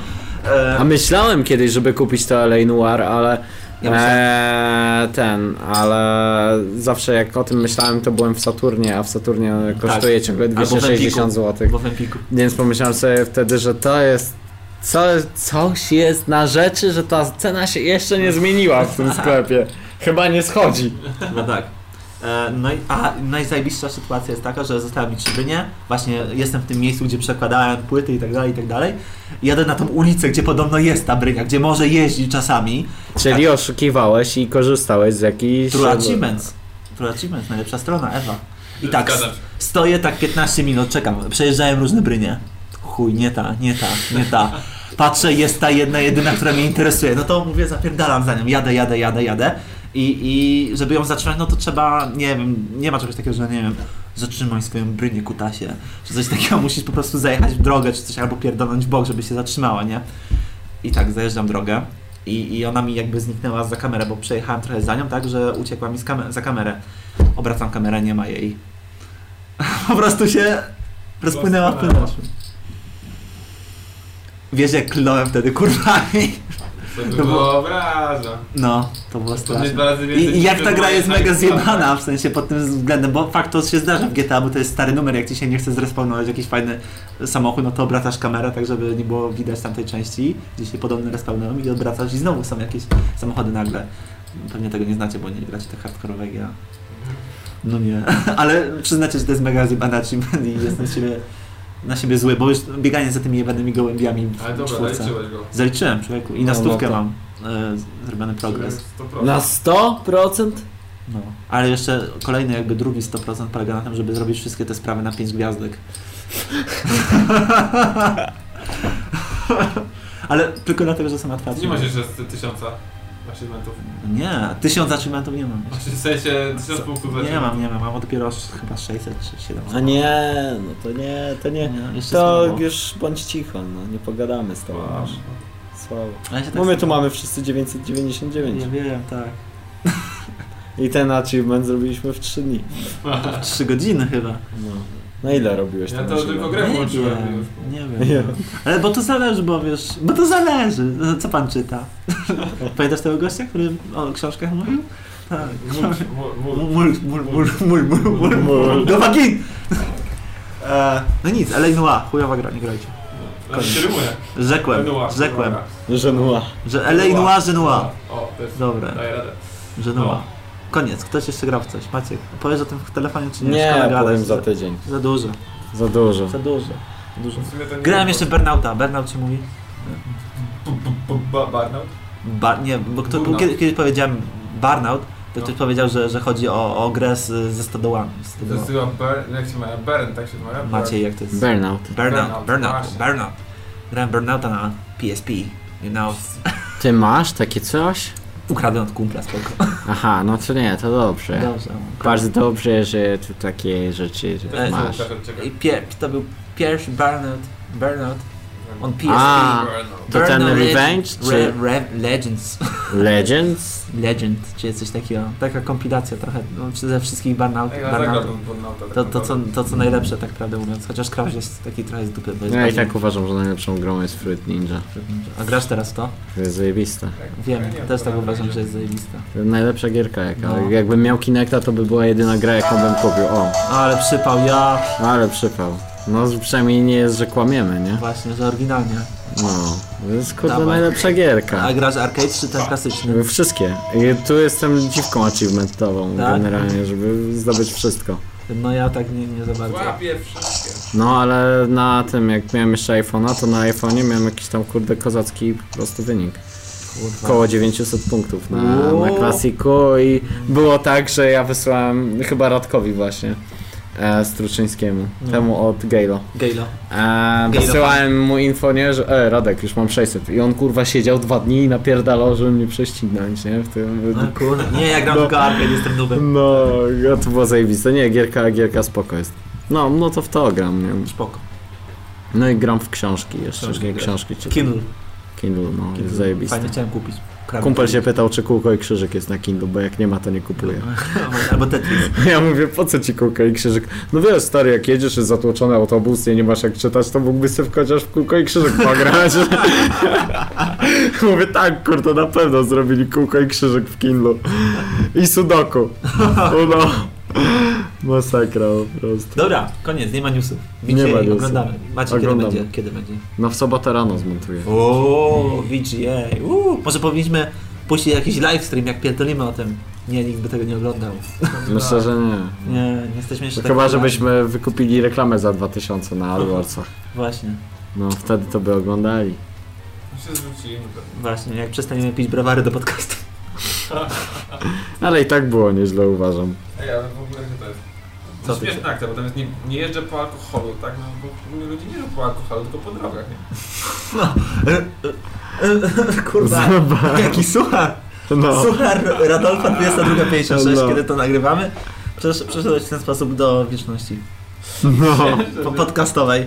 E, A myślałem kiedyś, żeby kupić to LA Noir, ale Ja eee, ten, ale zawsze jak o tym myślałem, to byłem w Saturnie, a w Saturnie kosztuje ciągle Albo w 260 Empiku. zł. Więc pomyślałem sobie wtedy, że to jest co, coś jest na rzeczy, że ta cena się jeszcze nie zmieniła w tym sklepie. Chyba nie schodzi. Chyba tak. E, No i a, najzajebistsza sytuacja jest taka, że została mi trzy brynie, właśnie jestem w tym miejscu, gdzie przekładałem płyty i tak dalej, i tak dalej. Jadę na tą ulicę, gdzie podobno jest ta brynia, gdzie może jeździć czasami. Czyli oszukiwałeś i korzystałeś z jakichś... True Achievements. True Achievements, najlepsza strona, Ewa. I tak, stoję tak 15 minut, czekam, przejeżdżałem różne brynie. Chuj, nie ta, nie ta, nie ta. Patrzę, jest ta jedna, jedyna, która mnie interesuje. No to mówię, zapierdalam za nią, jadę, jadę, jadę, jadę. I, I żeby ją zatrzymać, no to trzeba, nie wiem, nie ma czegoś takiego, że nie wiem, zatrzymaj swoją brynię kutasie, czy coś takiego, musisz po prostu zajechać w drogę, czy coś, albo pierdolnąć w bok, żeby się zatrzymała, nie? I tak, zajeżdżam drogę i, i ona mi jakby zniknęła za kamerę, bo przejechałem trochę za nią, tak, że uciekła mi z kamer- za kamerę. Obracam kamerę, nie ma jej. po prostu się rozpłynęła w powietrzu. Wiesz jak klnąłem wtedy kurwami? To To było- wyobrażam. No, to było straszne. I, I jak ta gra jest mega zjebana, w sensie pod tym względem, bo fakt to się zdarza w GTA, bo to jest stary numer, jak ci się nie chce zrespawnować jakiś fajny samochód, no to obracasz kamerę, tak żeby nie było widać tamtej części, gdzie się podobne respawnują i odwracasz i znowu są jakieś samochody nagle. Pewnie tego nie znacie, bo nie gracie te hardkorowe gra. No nie, ale przyznacie, że to jest mega zjebana achievement i jestem z siebie, na siebie zły, bo już bieganie za tymi jebanymi gołębiami w Ale dobra, czwórce. zaliczyłeś go. Zaliczyłem, człowieku, i na No, no stówkę to- mam e, zrobiony progres. 100%. Na 100%? No. Ale jeszcze kolejny jakby drugi 100% polega na tym, żeby zrobić wszystkie te sprawy na 5 gwiazdek. Ale tylko dlatego, że są łatwiejsze. Nie masz jeszcze z tysiąca achievementów. Nie, tysiąc achievementów nie mam. Masz w sensie tysiąc punktów Nie mam, nie mam, mam dopiero chyba 600 czy 700. A nie, no to nie, to nie. Nie, To słabo. już bądź cicho, no nie pogadamy z tobą Wow. już. Słabo. Się tak Bo my tu mamy wszyscy 999. Nie wiem, tak. I ten achievement zrobiliśmy w 3 dni. 3 godziny chyba. No. Na ile robiłeś Ja to tylko grę Nie włączyłem. nie Nie. wiem. Ale bo to zależy, bo wiesz, bo to zależy. No, Co pan czyta? Pamiętasz tego gościa, który o książkach mówił? Tak. Mul, mul, Mul, mul, mul. Do wagin! E, no nic, LA Noir, chujowa gra, nie grajcie. Rzekłem, rzekłem, że LA Noir, Noir. O, też. Dobra, Daję radę. No. Koniec, ktoś jeszcze grał w coś. Maciek, powiesz o tym w telefonie czy nie? Nie, Szkoda powiem za tydzień. Za dużo, Za dużo. za dużo. za dużo. Grałem jeszcze Burnouta, Burnout ci mówi? Burnout? Ba, nie, bo kto, kiedy, kiedy powiedziałem Burnout, to No. ktoś powiedział, że, że chodzi o, o grę z, ze stodołami. To jest Stodoła. chyba Burn, jak się ma? Burn, tak się ma? Maciej, jak to jest? Burnout. Burnout, Burnout, Burnout. Burnout. Grałem Burnouta na PSP, you know. Ty masz takie coś? Ukradłem od kumpla, spoko. Aha, no to nie, to dobrze. Dobrze. Bardzo dobrze, że tu takie rzeczy masz. I pier, to był pierwszy Burnout, Burnout on PSP. A. To ten Revenge, czy- Re, Re, Legends. Legends? Legend, czy coś takiego. Taka kompilacja trochę no, ze wszystkich Burnout, ja Burnoutów. To, to, co, to co najlepsze, tak prawdę mówiąc. Chociaż Crash jest taki trochę z dupy, bo jest Ja i bardziej- tak uważam, że najlepszą grą jest Fruit Ninja. A grasz teraz to? To jest zajebiste. Wiem, też tak uważam, że jest zajebista. To najlepsza gierka jaka. No. Jakbym miał Kinecta, to by była jedyna gra, jaką bym kupił. O, Ale przypał, ja ale przypał. No przynajmniej nie jest, że kłamiemy, nie? właśnie, że oryginalnie. No, to jest kurde Dawaj. najlepsza gierka. A grasz arcade czy ten klasyczny? Wszystkie. I tu jestem dziwką achievementową Tak? generalnie, żeby zdobyć wszystko. No ja tak nie, nie za bardzo. Łapie wszystkie. No ale na tym, jak miałem jeszcze iPhone'a, to na iPhone'ie miałem jakiś tam kurde kozacki po prostu wynik. Kurwa. Koło 900 punktów na, na klasiku i było tak, że ja wysłałem chyba Radkowi właśnie. E, Struczyńskiemu, No. temu od Galo. Galo. E, wysyłałem mu info, nie, że e, Radek, już mam 600 i on kurwa siedział dwa dni i napierdalał, żeby mnie prześcignąć, nie? W tym, No kurde. Nie, ja gram No. tylko arcade, jestem nubem. no, to było zajebiste. Nie, gierka, gierka spoko jest. No, no to w to gram, nie? Spoko. No i gram w książki jeszcze, Książki książki, czytam. Kindle. Kindle, no, Kindle. zajebiste. Fajnie chciałem kupić. Kradłem. Kumpel się pytał, czy kółko i krzyżyk jest na Kindle, bo jak nie ma, to nie kupuję. Albo Tetris. Ja mówię, po co ci kółko i krzyżyk? No wiesz, stary, jak jedziesz, jest zatłoczony autobus i nie masz jak czytać, to mógłbyś sobie chociaż w kółko i krzyżyk pograć. mówię, tak, kurde, na pewno zrobili kółko i krzyżyk w Kindle. I sudoku. No. Masakra po prostu. Dobra, koniec, nie ma newsów. Nie Dzisiaj ma newsów. oglądamy. Macie kiedy będzie? Kiedy będzie? No w sobotę rano zmontuję. O, VGA. Uuu, może powinniśmy puścić jakiś livestream, jak pierdolimy o tym. Nie, nikt by tego nie oglądał. Myślę, że nie. Nie, nie jesteśmy jeszcze To tak chyba, popularni. żebyśmy wykupili reklamę za 2000 na AdWordsach. Właśnie, No wtedy to by oglądali. My się zwrócimy. właśnie, jak przestaniemy pić browary do podcastu. Ale i tak było nieźle uważam. Ej, ale w ogóle gdzie to jest? Co To ty? śmieszna akcja, bo tam jest nie, nie jeżdżę po alkoholu, tak? No bo ludzie nie jeżdżą po alkoholu, tylko po drogach, nie? Kurwa, Zobacz. jaki suchar. No. Suchar Radolfa 22.56, No. kiedy to nagrywamy. Przesz- Przeszedłeś w ten sposób do wieczności No. po podcastowej.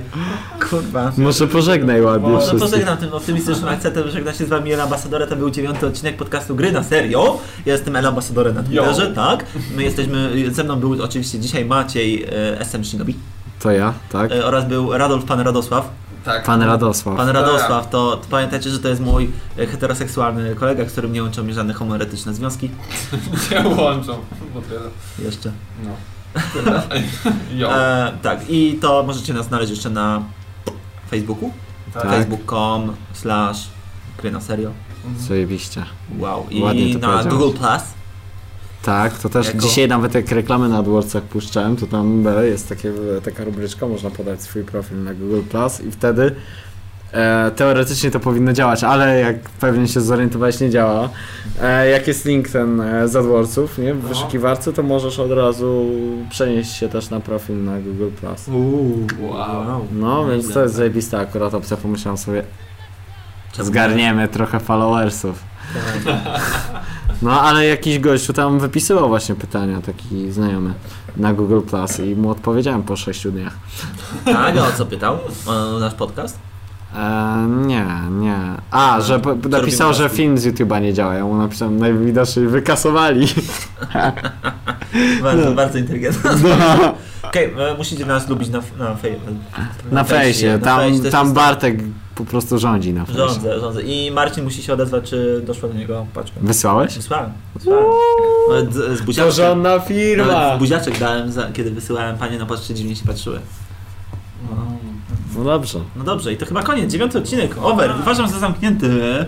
Kurwa. Może pożegnaj ładnie No to wszystkich. żegnam tym optymistycznym akcentem, żegna się z wami El Ambasadore, to był dziewiąty odcinek podcastu Gry na serio. Ja jestem El Ambasadore na Twitterze, Yo. tak. My jesteśmy, ze mną był oczywiście dzisiaj Maciej e, SM Shinobi To ja, tak? e, oraz był Radolf Pan Radosław. Tak. Pan Radosław. Pan Radosław, to, to pamiętajcie, że to jest mój e, heteroseksualny kolega, z którym nie łączą mnie żadne homoeretyczne związki. się łączą. Bo tyle. Jeszcze. No. E, tak, i to możecie nas znaleźć jeszcze na Facebooku. Tak. Facebook.com slash gry na serio. Zajebiście. Wow. I Ładnie to na. Google Plus. Tak, to też Jako- dzisiaj nawet jak reklamy na AdWordsach puszczałem, to tam jest takie, taka rubryczka, można podać swój profil na Google Plus i wtedy e, teoretycznie to powinno działać, ale jak pewnie się zorientowałeś, nie działa. E, jak jest link ten e, z AdWordsów, nie, w No. wyszukiwarce, to możesz od razu przenieść się też na profil na Google Plus. Uuu, Wow. No, więc Nieźle. to jest zajebista akurat opcja, pomyślałem sobie, Czemu zgarniemy trochę followersów. nie? No, ale jakiś gościu tam wypisywał właśnie pytania, taki znajomy, na Google Plus i mu odpowiedziałem po 6 dniach. Tak, a o co pytał? O nasz podcast? E, nie, nie. A, że p- napisał, że film z YouTube'a nie działa. Ja mu napisałem, najwidoczniej wykasowali. Bardzo, bardzo inteligentny. No. Okej, e, musicie nas lubić na, na, fej, Na fejsie, tam, fejsie, to jest tam Bartek po prostu rządzi na fejsie. Rządzę, rządzę. I Marcin musi się odezwać, czy doszła do niego paczka. Wysłałeś? Wysłałem, wysłałem. Nawet z, z buziaczkiem, Porządna nawet firma! buziaczek dałem, za, kiedy wysyłałem, panie na poczcie dziwnie się patrzyły. No. No dobrze. No dobrze, i to chyba koniec, dziewiąty odcinek, over, uważam za zamknięty.